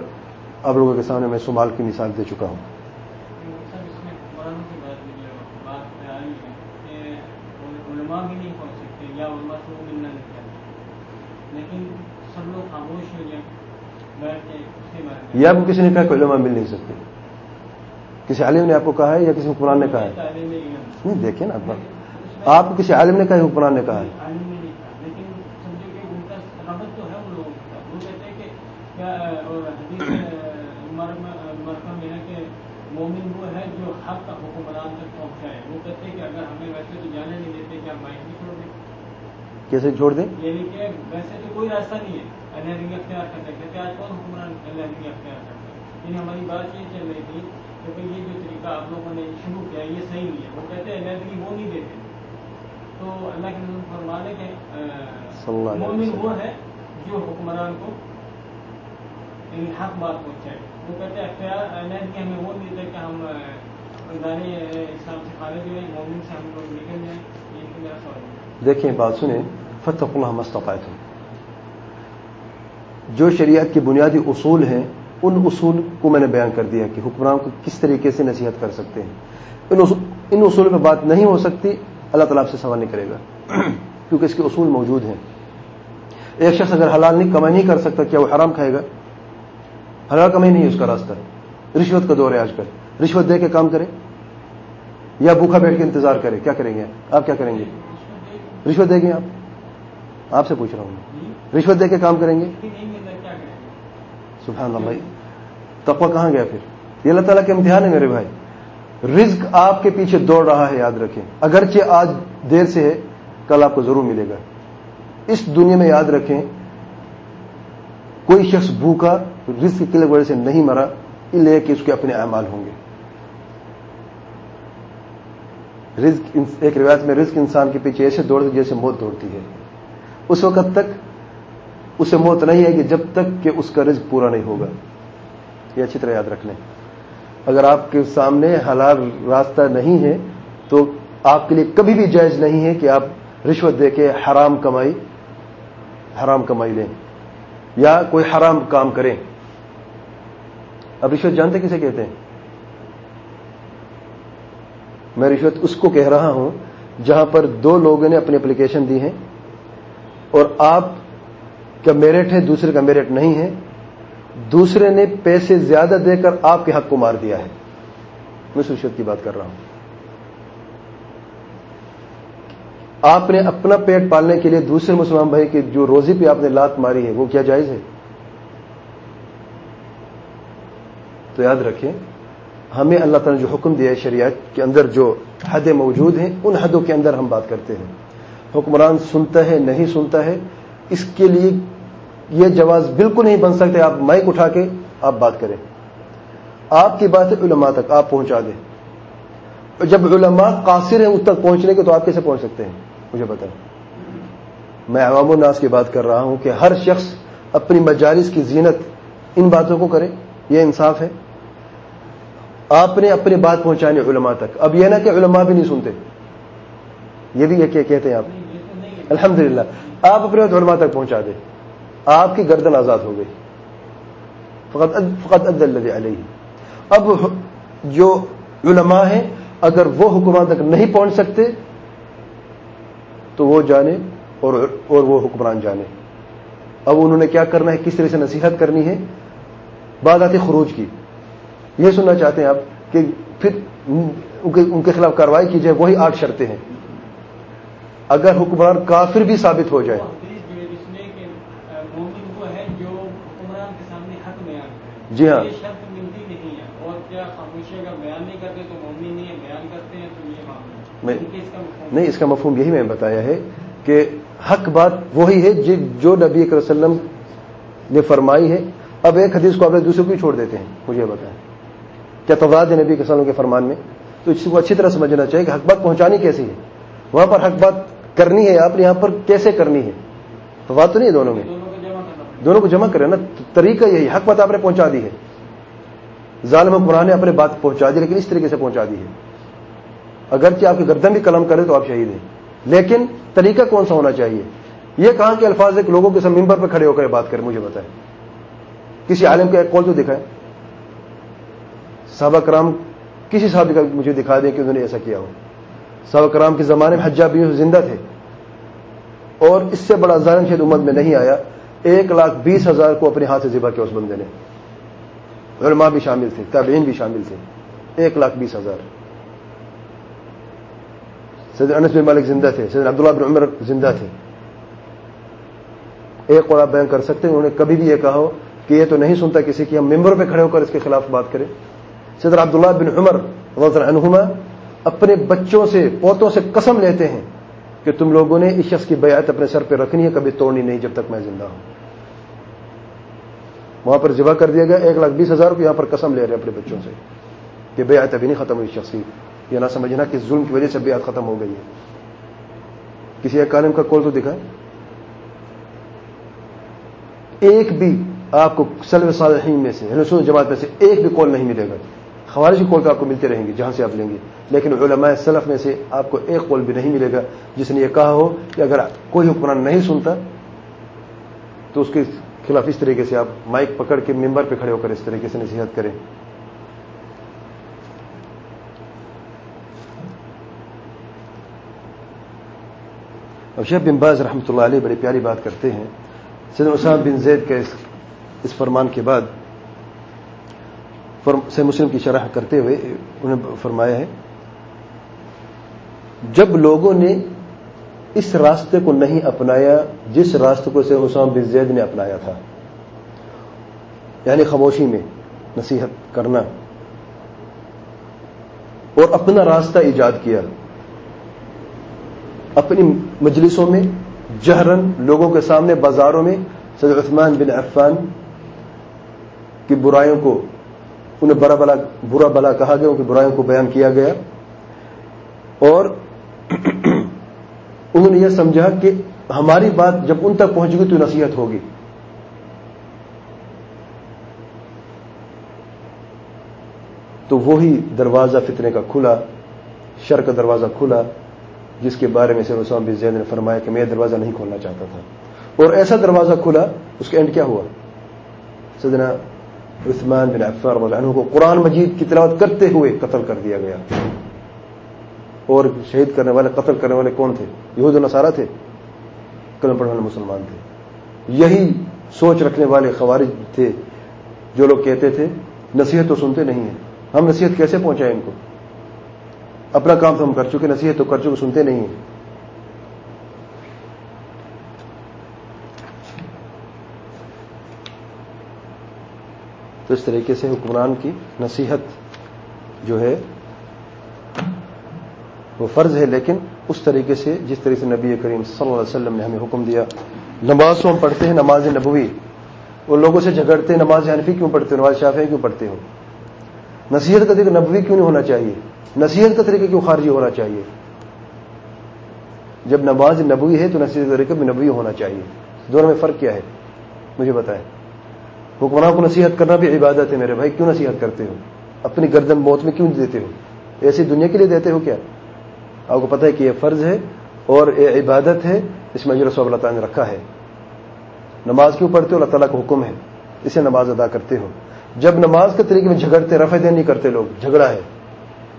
A: اب لوگوں کے سامنے میں سمال کی مثال دے چکا ہوں۔ یہ آپ کو کسی نے کہا کہ علماء مل نہیں سکتے؟ کسی عالم نے آپ کو کہا ہے یا کسی قرآن نے کہا ہے؟ نہیں، دیکھیں نا آپ۔ کو کسی عالم نے کہا ہے قرآن نے کہا ہے
B: مومن وہ ہے جو حق کا حکمران تک پہنچائے وہ کہتے کہ اگر ہمیں ویسے تو جانے نہیں دیتے کیا بائک نہیں چھوڑ دیں
A: کیسے چھوڑ دیں۔
B: یعنی کہ ویسے تو کوئی راستہ نہیں ہے۔ اختیار کرتے کہتے آج کون حکمران اختیار کرتا ہے؟ یعنی ہماری بات یہ چل رہی تھی کہ یہ جو طریقہ آپ لوگوں نے شروع کیا یہ صحیح نہیں ہے۔ وہ کہتے ہیں انہرنگ وہ نہیں دیتے۔ تو اللہ کے فرمانے کے مومن وہ ہے جو حکمران کو یعنی حق بات پہنچائے۔ وہ کہتے ہیں اختیار کہ ہمیں وہ نہیں دیتے کہ ہم اسلام سے خارج ہوئے مومن سے ہم لوگ نکل جائیں۔ یہ میرا سوال
A: دیکھیں بات سنیں۔ فتح اللہ مستقائت جو شریعت کے بنیادی اصول ہیں، ان اصول کو میں نے بیان کر دیا کہ حکمران کو کس طریقے سے نصیحت کر سکتے ہیں۔ ان اصول پہ بات نہیں ہو سکتی، اللہ تعالیٰ سے سوال نہیں کرے گا۔ کیونکہ اس کے اصول موجود ہیں۔ ایک شخص اگر حلال نہیں، کمائی نہیں کر سکتا، کیا وہ حرام کھائے گا؟ حلال کمائی نہیں اس کا راستہ۔ رشوت کا دور ہے آج کل۔ رشوت دے کے کام کرے یا بھوکھا بیٹھ کے انتظار کرے۔ کیا کریں گے آپ کیا کریں گے؟ رشوت دیں گے آپ؟ آپ سے پوچھ رہا ہوں رشوت دے کے کام کریں گے؟ سبحان اللہ بھائی۔ تقوی کہاں گیا پھر؟ یہ اللہ تعالیٰ کے امتحان ہے میرے بھائی۔ رزق آپ کے پیچھے دوڑ رہا ہے، یاد رکھیں۔ اگرچہ آج دیر سے ہے، کل آپ کو ضرور ملے گا۔ اس دنیا میں یاد رکھیں، کوئی شخص بھوکا رزق کی وجہ سے نہیں مرا لے کہ اس کے اپنے اعمال ہوں گے۔ رزق ایک روایت میں رزق انسان کے پیچھے ایسے دوڑتی جیسے موت دوڑتی ہے۔ اس وقت تک اسے موت نہیں ہے کہ جب تک کہ اس کا رزق پورا نہیں ہوگا۔ یہ اچھی طرح یاد رکھ لیں۔ اگر آپ کے سامنے حلال راستہ نہیں ہے تو آپ کے لیے کبھی بھی جائز نہیں ہے کہ آپ رشوت دے کے حرام کمائی حرام کمائی لیں۔ یا کوئی حرام کام کریں۔ اب رشوت جانتے کسے کہتے ہیں؟ میں رشوت اس کو کہہ رہا ہوں جہاں پر دو لوگوں نے اپنی اپلیکیشن دی ہے اور آپ کا میرٹ ہے، دوسرے کا میرٹ نہیں ہے۔ دوسرے نے پیسے زیادہ دے کر آپ کے حق کو مار دیا ہے۔ میں اس کی بات کر رہا ہوں۔ آپ نے اپنا پیٹ پالنے کے لیے دوسرے مسلمان بھائی کی جو روزی پہ آپ نے لات ماری ہے، وہ کیا جائز ہے؟ تو یاد رکھیں، ہمیں اللہ تعالی نے جو حکم دیا ہے شریعت کے اندر جو حدیں موجود ہیں، ان حدوں کے اندر ہم بات کرتے ہیں۔ حکمران سنتا ہے، نہیں سنتا ہے، اس کے لیے یہ جواز بالکل نہیں بن سکتے۔ آپ مائک اٹھا کے آپ بات کریں۔ آپ کی بات علماء تک، آپ پہنچا دیں۔ جب علماء قاصر ہیں اس تک پہنچنے کے تو آپ کیسے پہنچ سکتے ہیں؟ مجھے بتائیں۔ میں عوام الناس کی بات کر رہا ہوں کہ ہر شخص اپنی مجالس کی زینت ان باتوں کو کرے، یہ انصاف ہے۔ آپ نے اپنی بات پہنچانی علماء تک۔ اب یہ نہ کہ علماء بھی نہیں سنتے۔ یہ بھی یہ کہتے ہیں آپ۔ الحمد للہ آپ اپنے علماء تک پہنچا دیں۔ آپ کی گردن آزاد ہو گئی۔ فقط فقط علیہ۔ اب جو علماء ہیں، اگر وہ حکمران تک نہیں پہنچ سکتے، تو وہ جانے اور اور وہ حکمران جانے۔ اب انہوں نے کیا کرنا ہے؟ کس طرح سے نصیحت کرنی ہے؟ بات آتی خروج کی۔ یہ سننا چاہتے ہیں آپ کہ پھر ان کے خلاف کاروائی کی جائے، وہی آٹھ شرطیں ہیں۔ اگر حکمران کافر بھی ثابت ہو جائے۔ جی ہاں۔ نہیں، اس کا مفہوم یہی میں بتایا ہے کہ حق بات وہی ہے جی- جو نبی اکر وسلم نے فرمائی ہے۔ اب ایک حدیث کو آپ دوسرے کو ہی چھوڑ دیتے ہیں، مجھے بتائیں۔ کیا تواد ہے نبی وسلم کے فرمان میں؟ تو اس کو اچھی طرح سمجھنا چاہیے کہ حق بات پہنچانی کیسی ہے۔ وہاں پر حق بات کرنی ہے آپ نے یہاں پر کیسے کرنی ہے؟ تو بات تو نہیں ہے دونوں میں۔ دونوں کو جمع کرے نا۔ طریقہ یہی حق بات آپ نے پہنچا دی ہے۔ ظالم حکمران نے اپنے بات پہنچا دی، لیکن اس طریقے سے پہنچا دی ہے۔ اگرچہ آپ کی گردن بھی قلم کرے تو آپ شہید ہیں۔ لیکن طریقہ کون سا ہونا چاہیے؟ یہ کہاں کہ الفاظ ایک لوگوں کے ممبر پہ کھڑے ہو کر بات کریں، مجھے بتائیں۔ کسی عالم کا ایک کال تو دکھائے صحابہ کرام، کسی صحابی کا مجھے دکھا دیں کہ انہوں نے ایسا کیا ہو۔ صحابہ کرام کے زمانے میں حجہ بھی زندہ تھے۔ اور اس سے بڑا ظالم شاید امت میں نہیں آیا۔ ایک لاکھ بیس ہزار کو اپنے ہاتھ سے ذبح کیا اس بندے نے۔ علماء بھی شامل تھے، تابعین بھی شامل تھے۔ ایک لاکھ بیس ہزار۔ سید انس بن مالک زندہ تھے، سید عبداللہ بن عمر زندہ تھے۔ ایک اور آپ بیان کر سکتے ہیں، انہوں نے کبھی بھی یہ کہا ہو کہ یہ تو نہیں سنتا کسی کی ہم ممبر پہ کھڑے ہو کر اس کے خلاف بات کریں۔ سید عبداللہ بن عمر رضی عنہما اپنے بچوں سے، پوتوں سے قسم لیتے ہیں کہ تم لوگوں نے اس شخص کی بیعت اپنے سر پہ رکھنی ہے، کبھی توڑنی نہیں جب تک میں زندہ ہوں۔ وہاں پر ذبح کر دیا گیا، ایک لاکھ بیس ہزار کو یہاں پر قسم لے رہے اپنے بچوں سے کہ بیعت ابھی نہیں ختم ہوئی شخص کی۔ یہ نہ سمجھنا کہ ظلم کی وجہ سے بیعت ختم ہو گئی ہے۔ کسی ایک کالم کا کول تو دکھائے ایک بھی آپ کو سلو صالحین میں سے، رسول جماعت میں سے ایک بھی کال نہیں ملے گا۔ خوارج کی کال تو آپ کو ملتے رہیں گے، جہاں سے آپ لیں گے۔ لیکن علماء سلف میں سے آپ کو ایک کال بھی نہیں ملے گا جس نے یہ کہا ہو کہ اگر کوئی حکمران نہیں سنتا، تو اس کے خلاف اس طریقے سے آپ مائک پکڑ کے ممبر پہ کھڑے ہو کر اس طریقے سے نصیحت کریں۔ اور شیخ بن باز رحمۃ اللہ علیہ بڑی پیاری بات کرتے ہیں۔ سید اسام بن زید کے اس فرمان کے بعد سے مسلم کی شرح کرتے ہوئے انہیں فرمایا ہے، جب لوگوں نے اس راستے کو نہیں اپنایا، جس راستے کو سے حسام بن زید نے اپنایا تھا یعنی خاموشی میں نصیحت کرنا، اور اپنا راستہ ایجاد کیا، اپنی مجلسوں میں جہرن لوگوں کے سامنے، بازاروں میں سید عثمان بن عفان کی برائیوں کو انہیں برا بلا برا بلا کہا گیا، ان کی برائیوں کو بیان کیا گیا۔ اور انہوں نے یہ سمجھا کہ ہماری بات جب ان تک پہنچ گئی تو نصیحت ہوگی۔ تو وہی دروازہ فتنے کا کھلا، شر کا دروازہ کھلا، جس کے بارے میں سے رسوم بن زید نے فرمایا کہ میں یہ دروازہ نہیں کھولنا چاہتا تھا۔ اور ایسا دروازہ کھلا، اس کا اینڈ کیا ہوا؟ سدنا عثمان بن عفان رضی عنہ کو قرآن مجید کی تلاوت کرتے ہوئے قتل کر دیا گیا۔ اور شہید کرنے والے، قتل کرنے والے کون تھے؟ یہود نصارہ تھے۔ کلم پڑھنے والے مسلمان تھے۔ یہی سوچ رکھنے والے خوارج تھے جو لوگ کہتے تھے، نصیحت تو سنتے نہیں ہیں۔ ہم نصیحت کیسے پہنچائیں ان کو؟ اپنا کام تو ہم کر چکے، نصیحت تو کر چکے، سنتے نہیں ہیں۔ تو اس طریقے سے حکمران کی نصیحت جو ہے وہ فرض ہے، لیکن اس طریقے سے جس طریقے سے نبی کریم صلی اللہ علیہ وسلم نے ہمیں حکم دیا، نماز کو ہم پڑھتے ہیں نماز نبوی، وہ لوگوں سے جھگڑتے ہیں، نماز حنفی کیوں پڑھتے ہو، نماز شافی کیوں پڑھتے ہو؟ نصیحت کا ذکر نبوی کیوں نہیں ہونا چاہیے؟ نصیحت کا طریقہ کیوں خارجی ہونا چاہیے؟ جب نماز نبوی ہے تو نصیحت کا طریقہ بھی نبوی ہونا چاہیے۔ دونوں میں فرق کیا ہے؟ مجھے بتائیں۔ حکمراں کو نصیحت کرنا بھی عبادت ہے میرے بھائی، کیوں نصیحت کرتے ہو؟ اپنی گردن موت میں کیوں دیتے ہو؟ ایسی دنیا کے لیے دیتے ہو کیا؟ آپ کو پتہ ہے کہ یہ فرض ہے اور یہ عبادت ہے، اس میں رسول اللہ تعالیٰ نے رکھا ہے۔ نماز کیوں پڑھتے ہو؟ اللہ تعالیٰ کا حکم ہے، اسے نماز ادا کرتے ہو۔ جب نماز کے طریقے میں جھگڑتے، رفع دین نہیں کرتے لوگ، جھگڑا ہے۔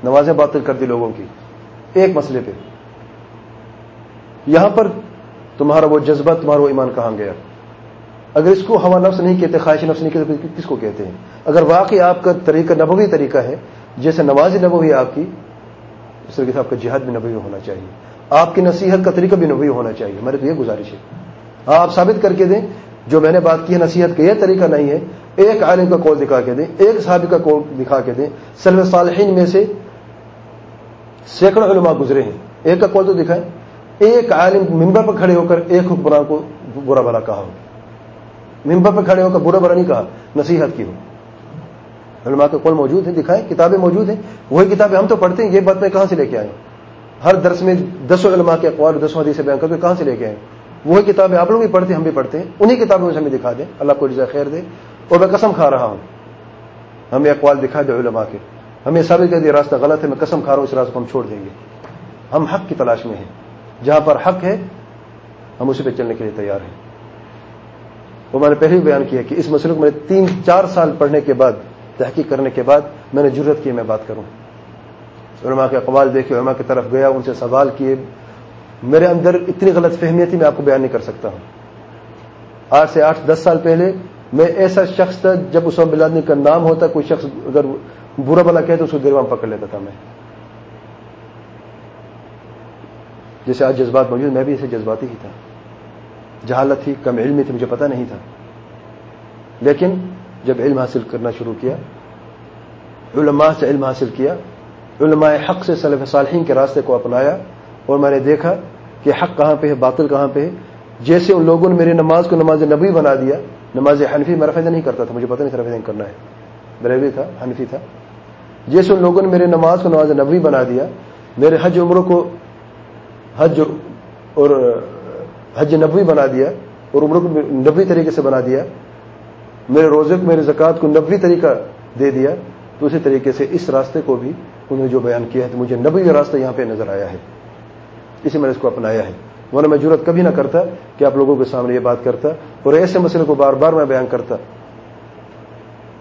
A: نمازیں باطل کر دی لوگوں کی۔ ایک مسئلے پہ۔ یہاں پر تمہارا وہ جذبہ، تمہارا وہ ایمان کہاں گیا؟ اگر اس کو ہوا نفس نہیں کہتے، خواہش نفس نہیں کہتے کس کو کہتے ہیں؟ اگر واقعی آپ کا طریقہ نبوی طریقہ ہے، جیسے نماز نبوی آپ کی، اس طریقے سے آپ کا جہاد بھی نبوی ہونا چاہیے۔ آپ کی نصیحت کا طریقہ بھی نبوی ہونا چاہیے۔ میرے تو یہ گزارش ہے۔ ہاں آپ ثابت کر کے دیں، جو میں نے بات کی ہے، نصیحت کا یہ طریقہ نہیں ہے، ایک عالم کا کول دکھا کے دیں، ایک صحابی کا کول دکھا کے دیں۔ سلم صالحین میں سے سینکڑوں علماء گزرے ہیں۔ ایک کا کول تو دکھائیں۔ ایک عالم ممبر پر کھڑے ہو کر ایک حکمران کو برا بھلا کہا ہو۔ ممبر پر کھڑے ہو کر برا برا نہیں کہا نصیحت کی ہو۔ علماء کے کول موجود ہیں، دکھائیں، کتابیں موجود ہیں۔ وہی کتابیں ہم تو پڑھتے ہیں، یہ بات میں کہاں سے لے کے آئے؟ ہر درس میں دسوں علماء کے اقوال دسواں حدیث بیان کر کے کہاں سے لے کے آئے؟ وہی کتابیں آپ لوگ بھی پڑھتے ہیں، ہم بھی پڑھتے ہیں۔ انہیں کتابوں سے ہمیں دکھا دیں۔ اللہ کو جزا خیر دے۔ اور میں قسم کھا رہا ہوں۔ ہمیں اقوال دکھا دے علماء کے۔ ہمیں ثابت کر دیا راستہ غلط ہے، میں قسم کھا رہا ہوں، اس راستہ کو ہم چھوڑ دیں گے۔ ہم حق کی تلاش میں ہیں۔ جہاں پر حق ہے، ہم اسی پہ چلنے کے لیے تیار ہیں۔ وہ میں نے پہلے بھی بیان کیا کہ اس مسئلے کو میں نے تین چار سال پڑھنے کے بعد، تحقیق کرنے کے بعد میں نے ضرورت کی میں بات کروں۔ علماء کے اقوال دیکھے، علماء کی طرف گیا، ان سے سوال کیے۔ میرے اندر اتنی غلط فہمیت تھی میں آپ کو بیان نہیں کر سکتا ہوں۔ آج سے آٹھ، دس سال پہلے میں ایسا شخص تھا، جب اس بلادنی کا نام ہوتا، کوئی شخص اگر برا بلا کہے تو اس کو گروا پکڑ لیتا تھا میں۔ جیسے آج جذبات موجود میں بھی ایسے جذباتی ہی تھا۔ جہالت تھی، کم علمی تھی، مجھے پتہ نہیں تھا۔ لیکن جب علم حاصل کرنا شروع کیا، علماء سے علم حاصل کیا، علماء حق سے صلف صالحین کے راستے کو اپنایا اور میں نے دیکھا کہ حق کہاں پہ ہے، باطل کہاں پہ ہے۔ جیسے ان لوگوں نے میری نماز کو نماز نبی بنا دیا، نماز حنفی میں رفید نہیں کرتا تھا، مجھے پتہ نہیں تھا رفید کرنا ہے۔ بریوی تھا، حنفی تھا۔ جیسے ان لوگوں نے میری نماز کو نماز نبی بنا دیا، میرے حج عمروں کو حج اور حج نبوی بنا دیا اور عمروں کو نبی طریقے سے بنا دیا، میرے روزے کو، میرے زکوٰۃ کو نبی طریقہ دے دیا، تو اسی طریقے سے اس راستے کو بھی انہوں نے جو بیان کیا ہے، تو مجھے نبی کا راستہ یہاں پہ نظر آیا ہے۔ اسی میں نے اس کو اپنایا ہے۔ ورنہ میں ضرورت کبھی نہ کرتا کہ آپ لوگوں کے سامنے یہ بات کرتا اور ایسے مسئلے کو بار بار میں بیان کرتا۔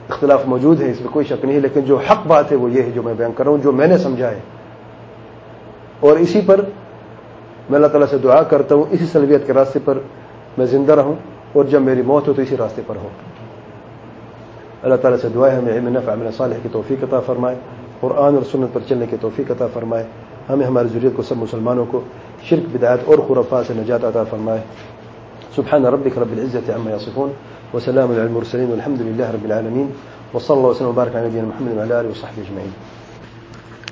A: اختلاف موجود ہے، اس میں کوئی شک نہیں لیکن جو حق بات ہے وہ یہ ہے جو میں بیان کر رہا ہوں، جو میں نے سمجھا ہے۔ اور اسی پر میں اللہ تعالیٰ سے دعا کرتا ہوں، اسی سلویت کے راستے پر میں زندہ رہوں اور جب میری موت ہو تو اسی راستے پر ہوں۔ اللہ تعالیٰ سے دعا ہے، ہمیں امن امن صالح کی توفیق عطا فرمائے، قرآن اور سنت پر چلنے کی توفیق عطا فرمائے۔ ہمیں ہماری ضروریت کو سب مسلمانوں کو شرک بدایت اور خرفا سے نجات عطا فرمائے۔ سبحان ربك رب العزة عما يصفون وسلام على المرسلين والحمد لله رب العالمين وصلى الله وسلم وبارك على نبينا محمد وعلى اله وصحبه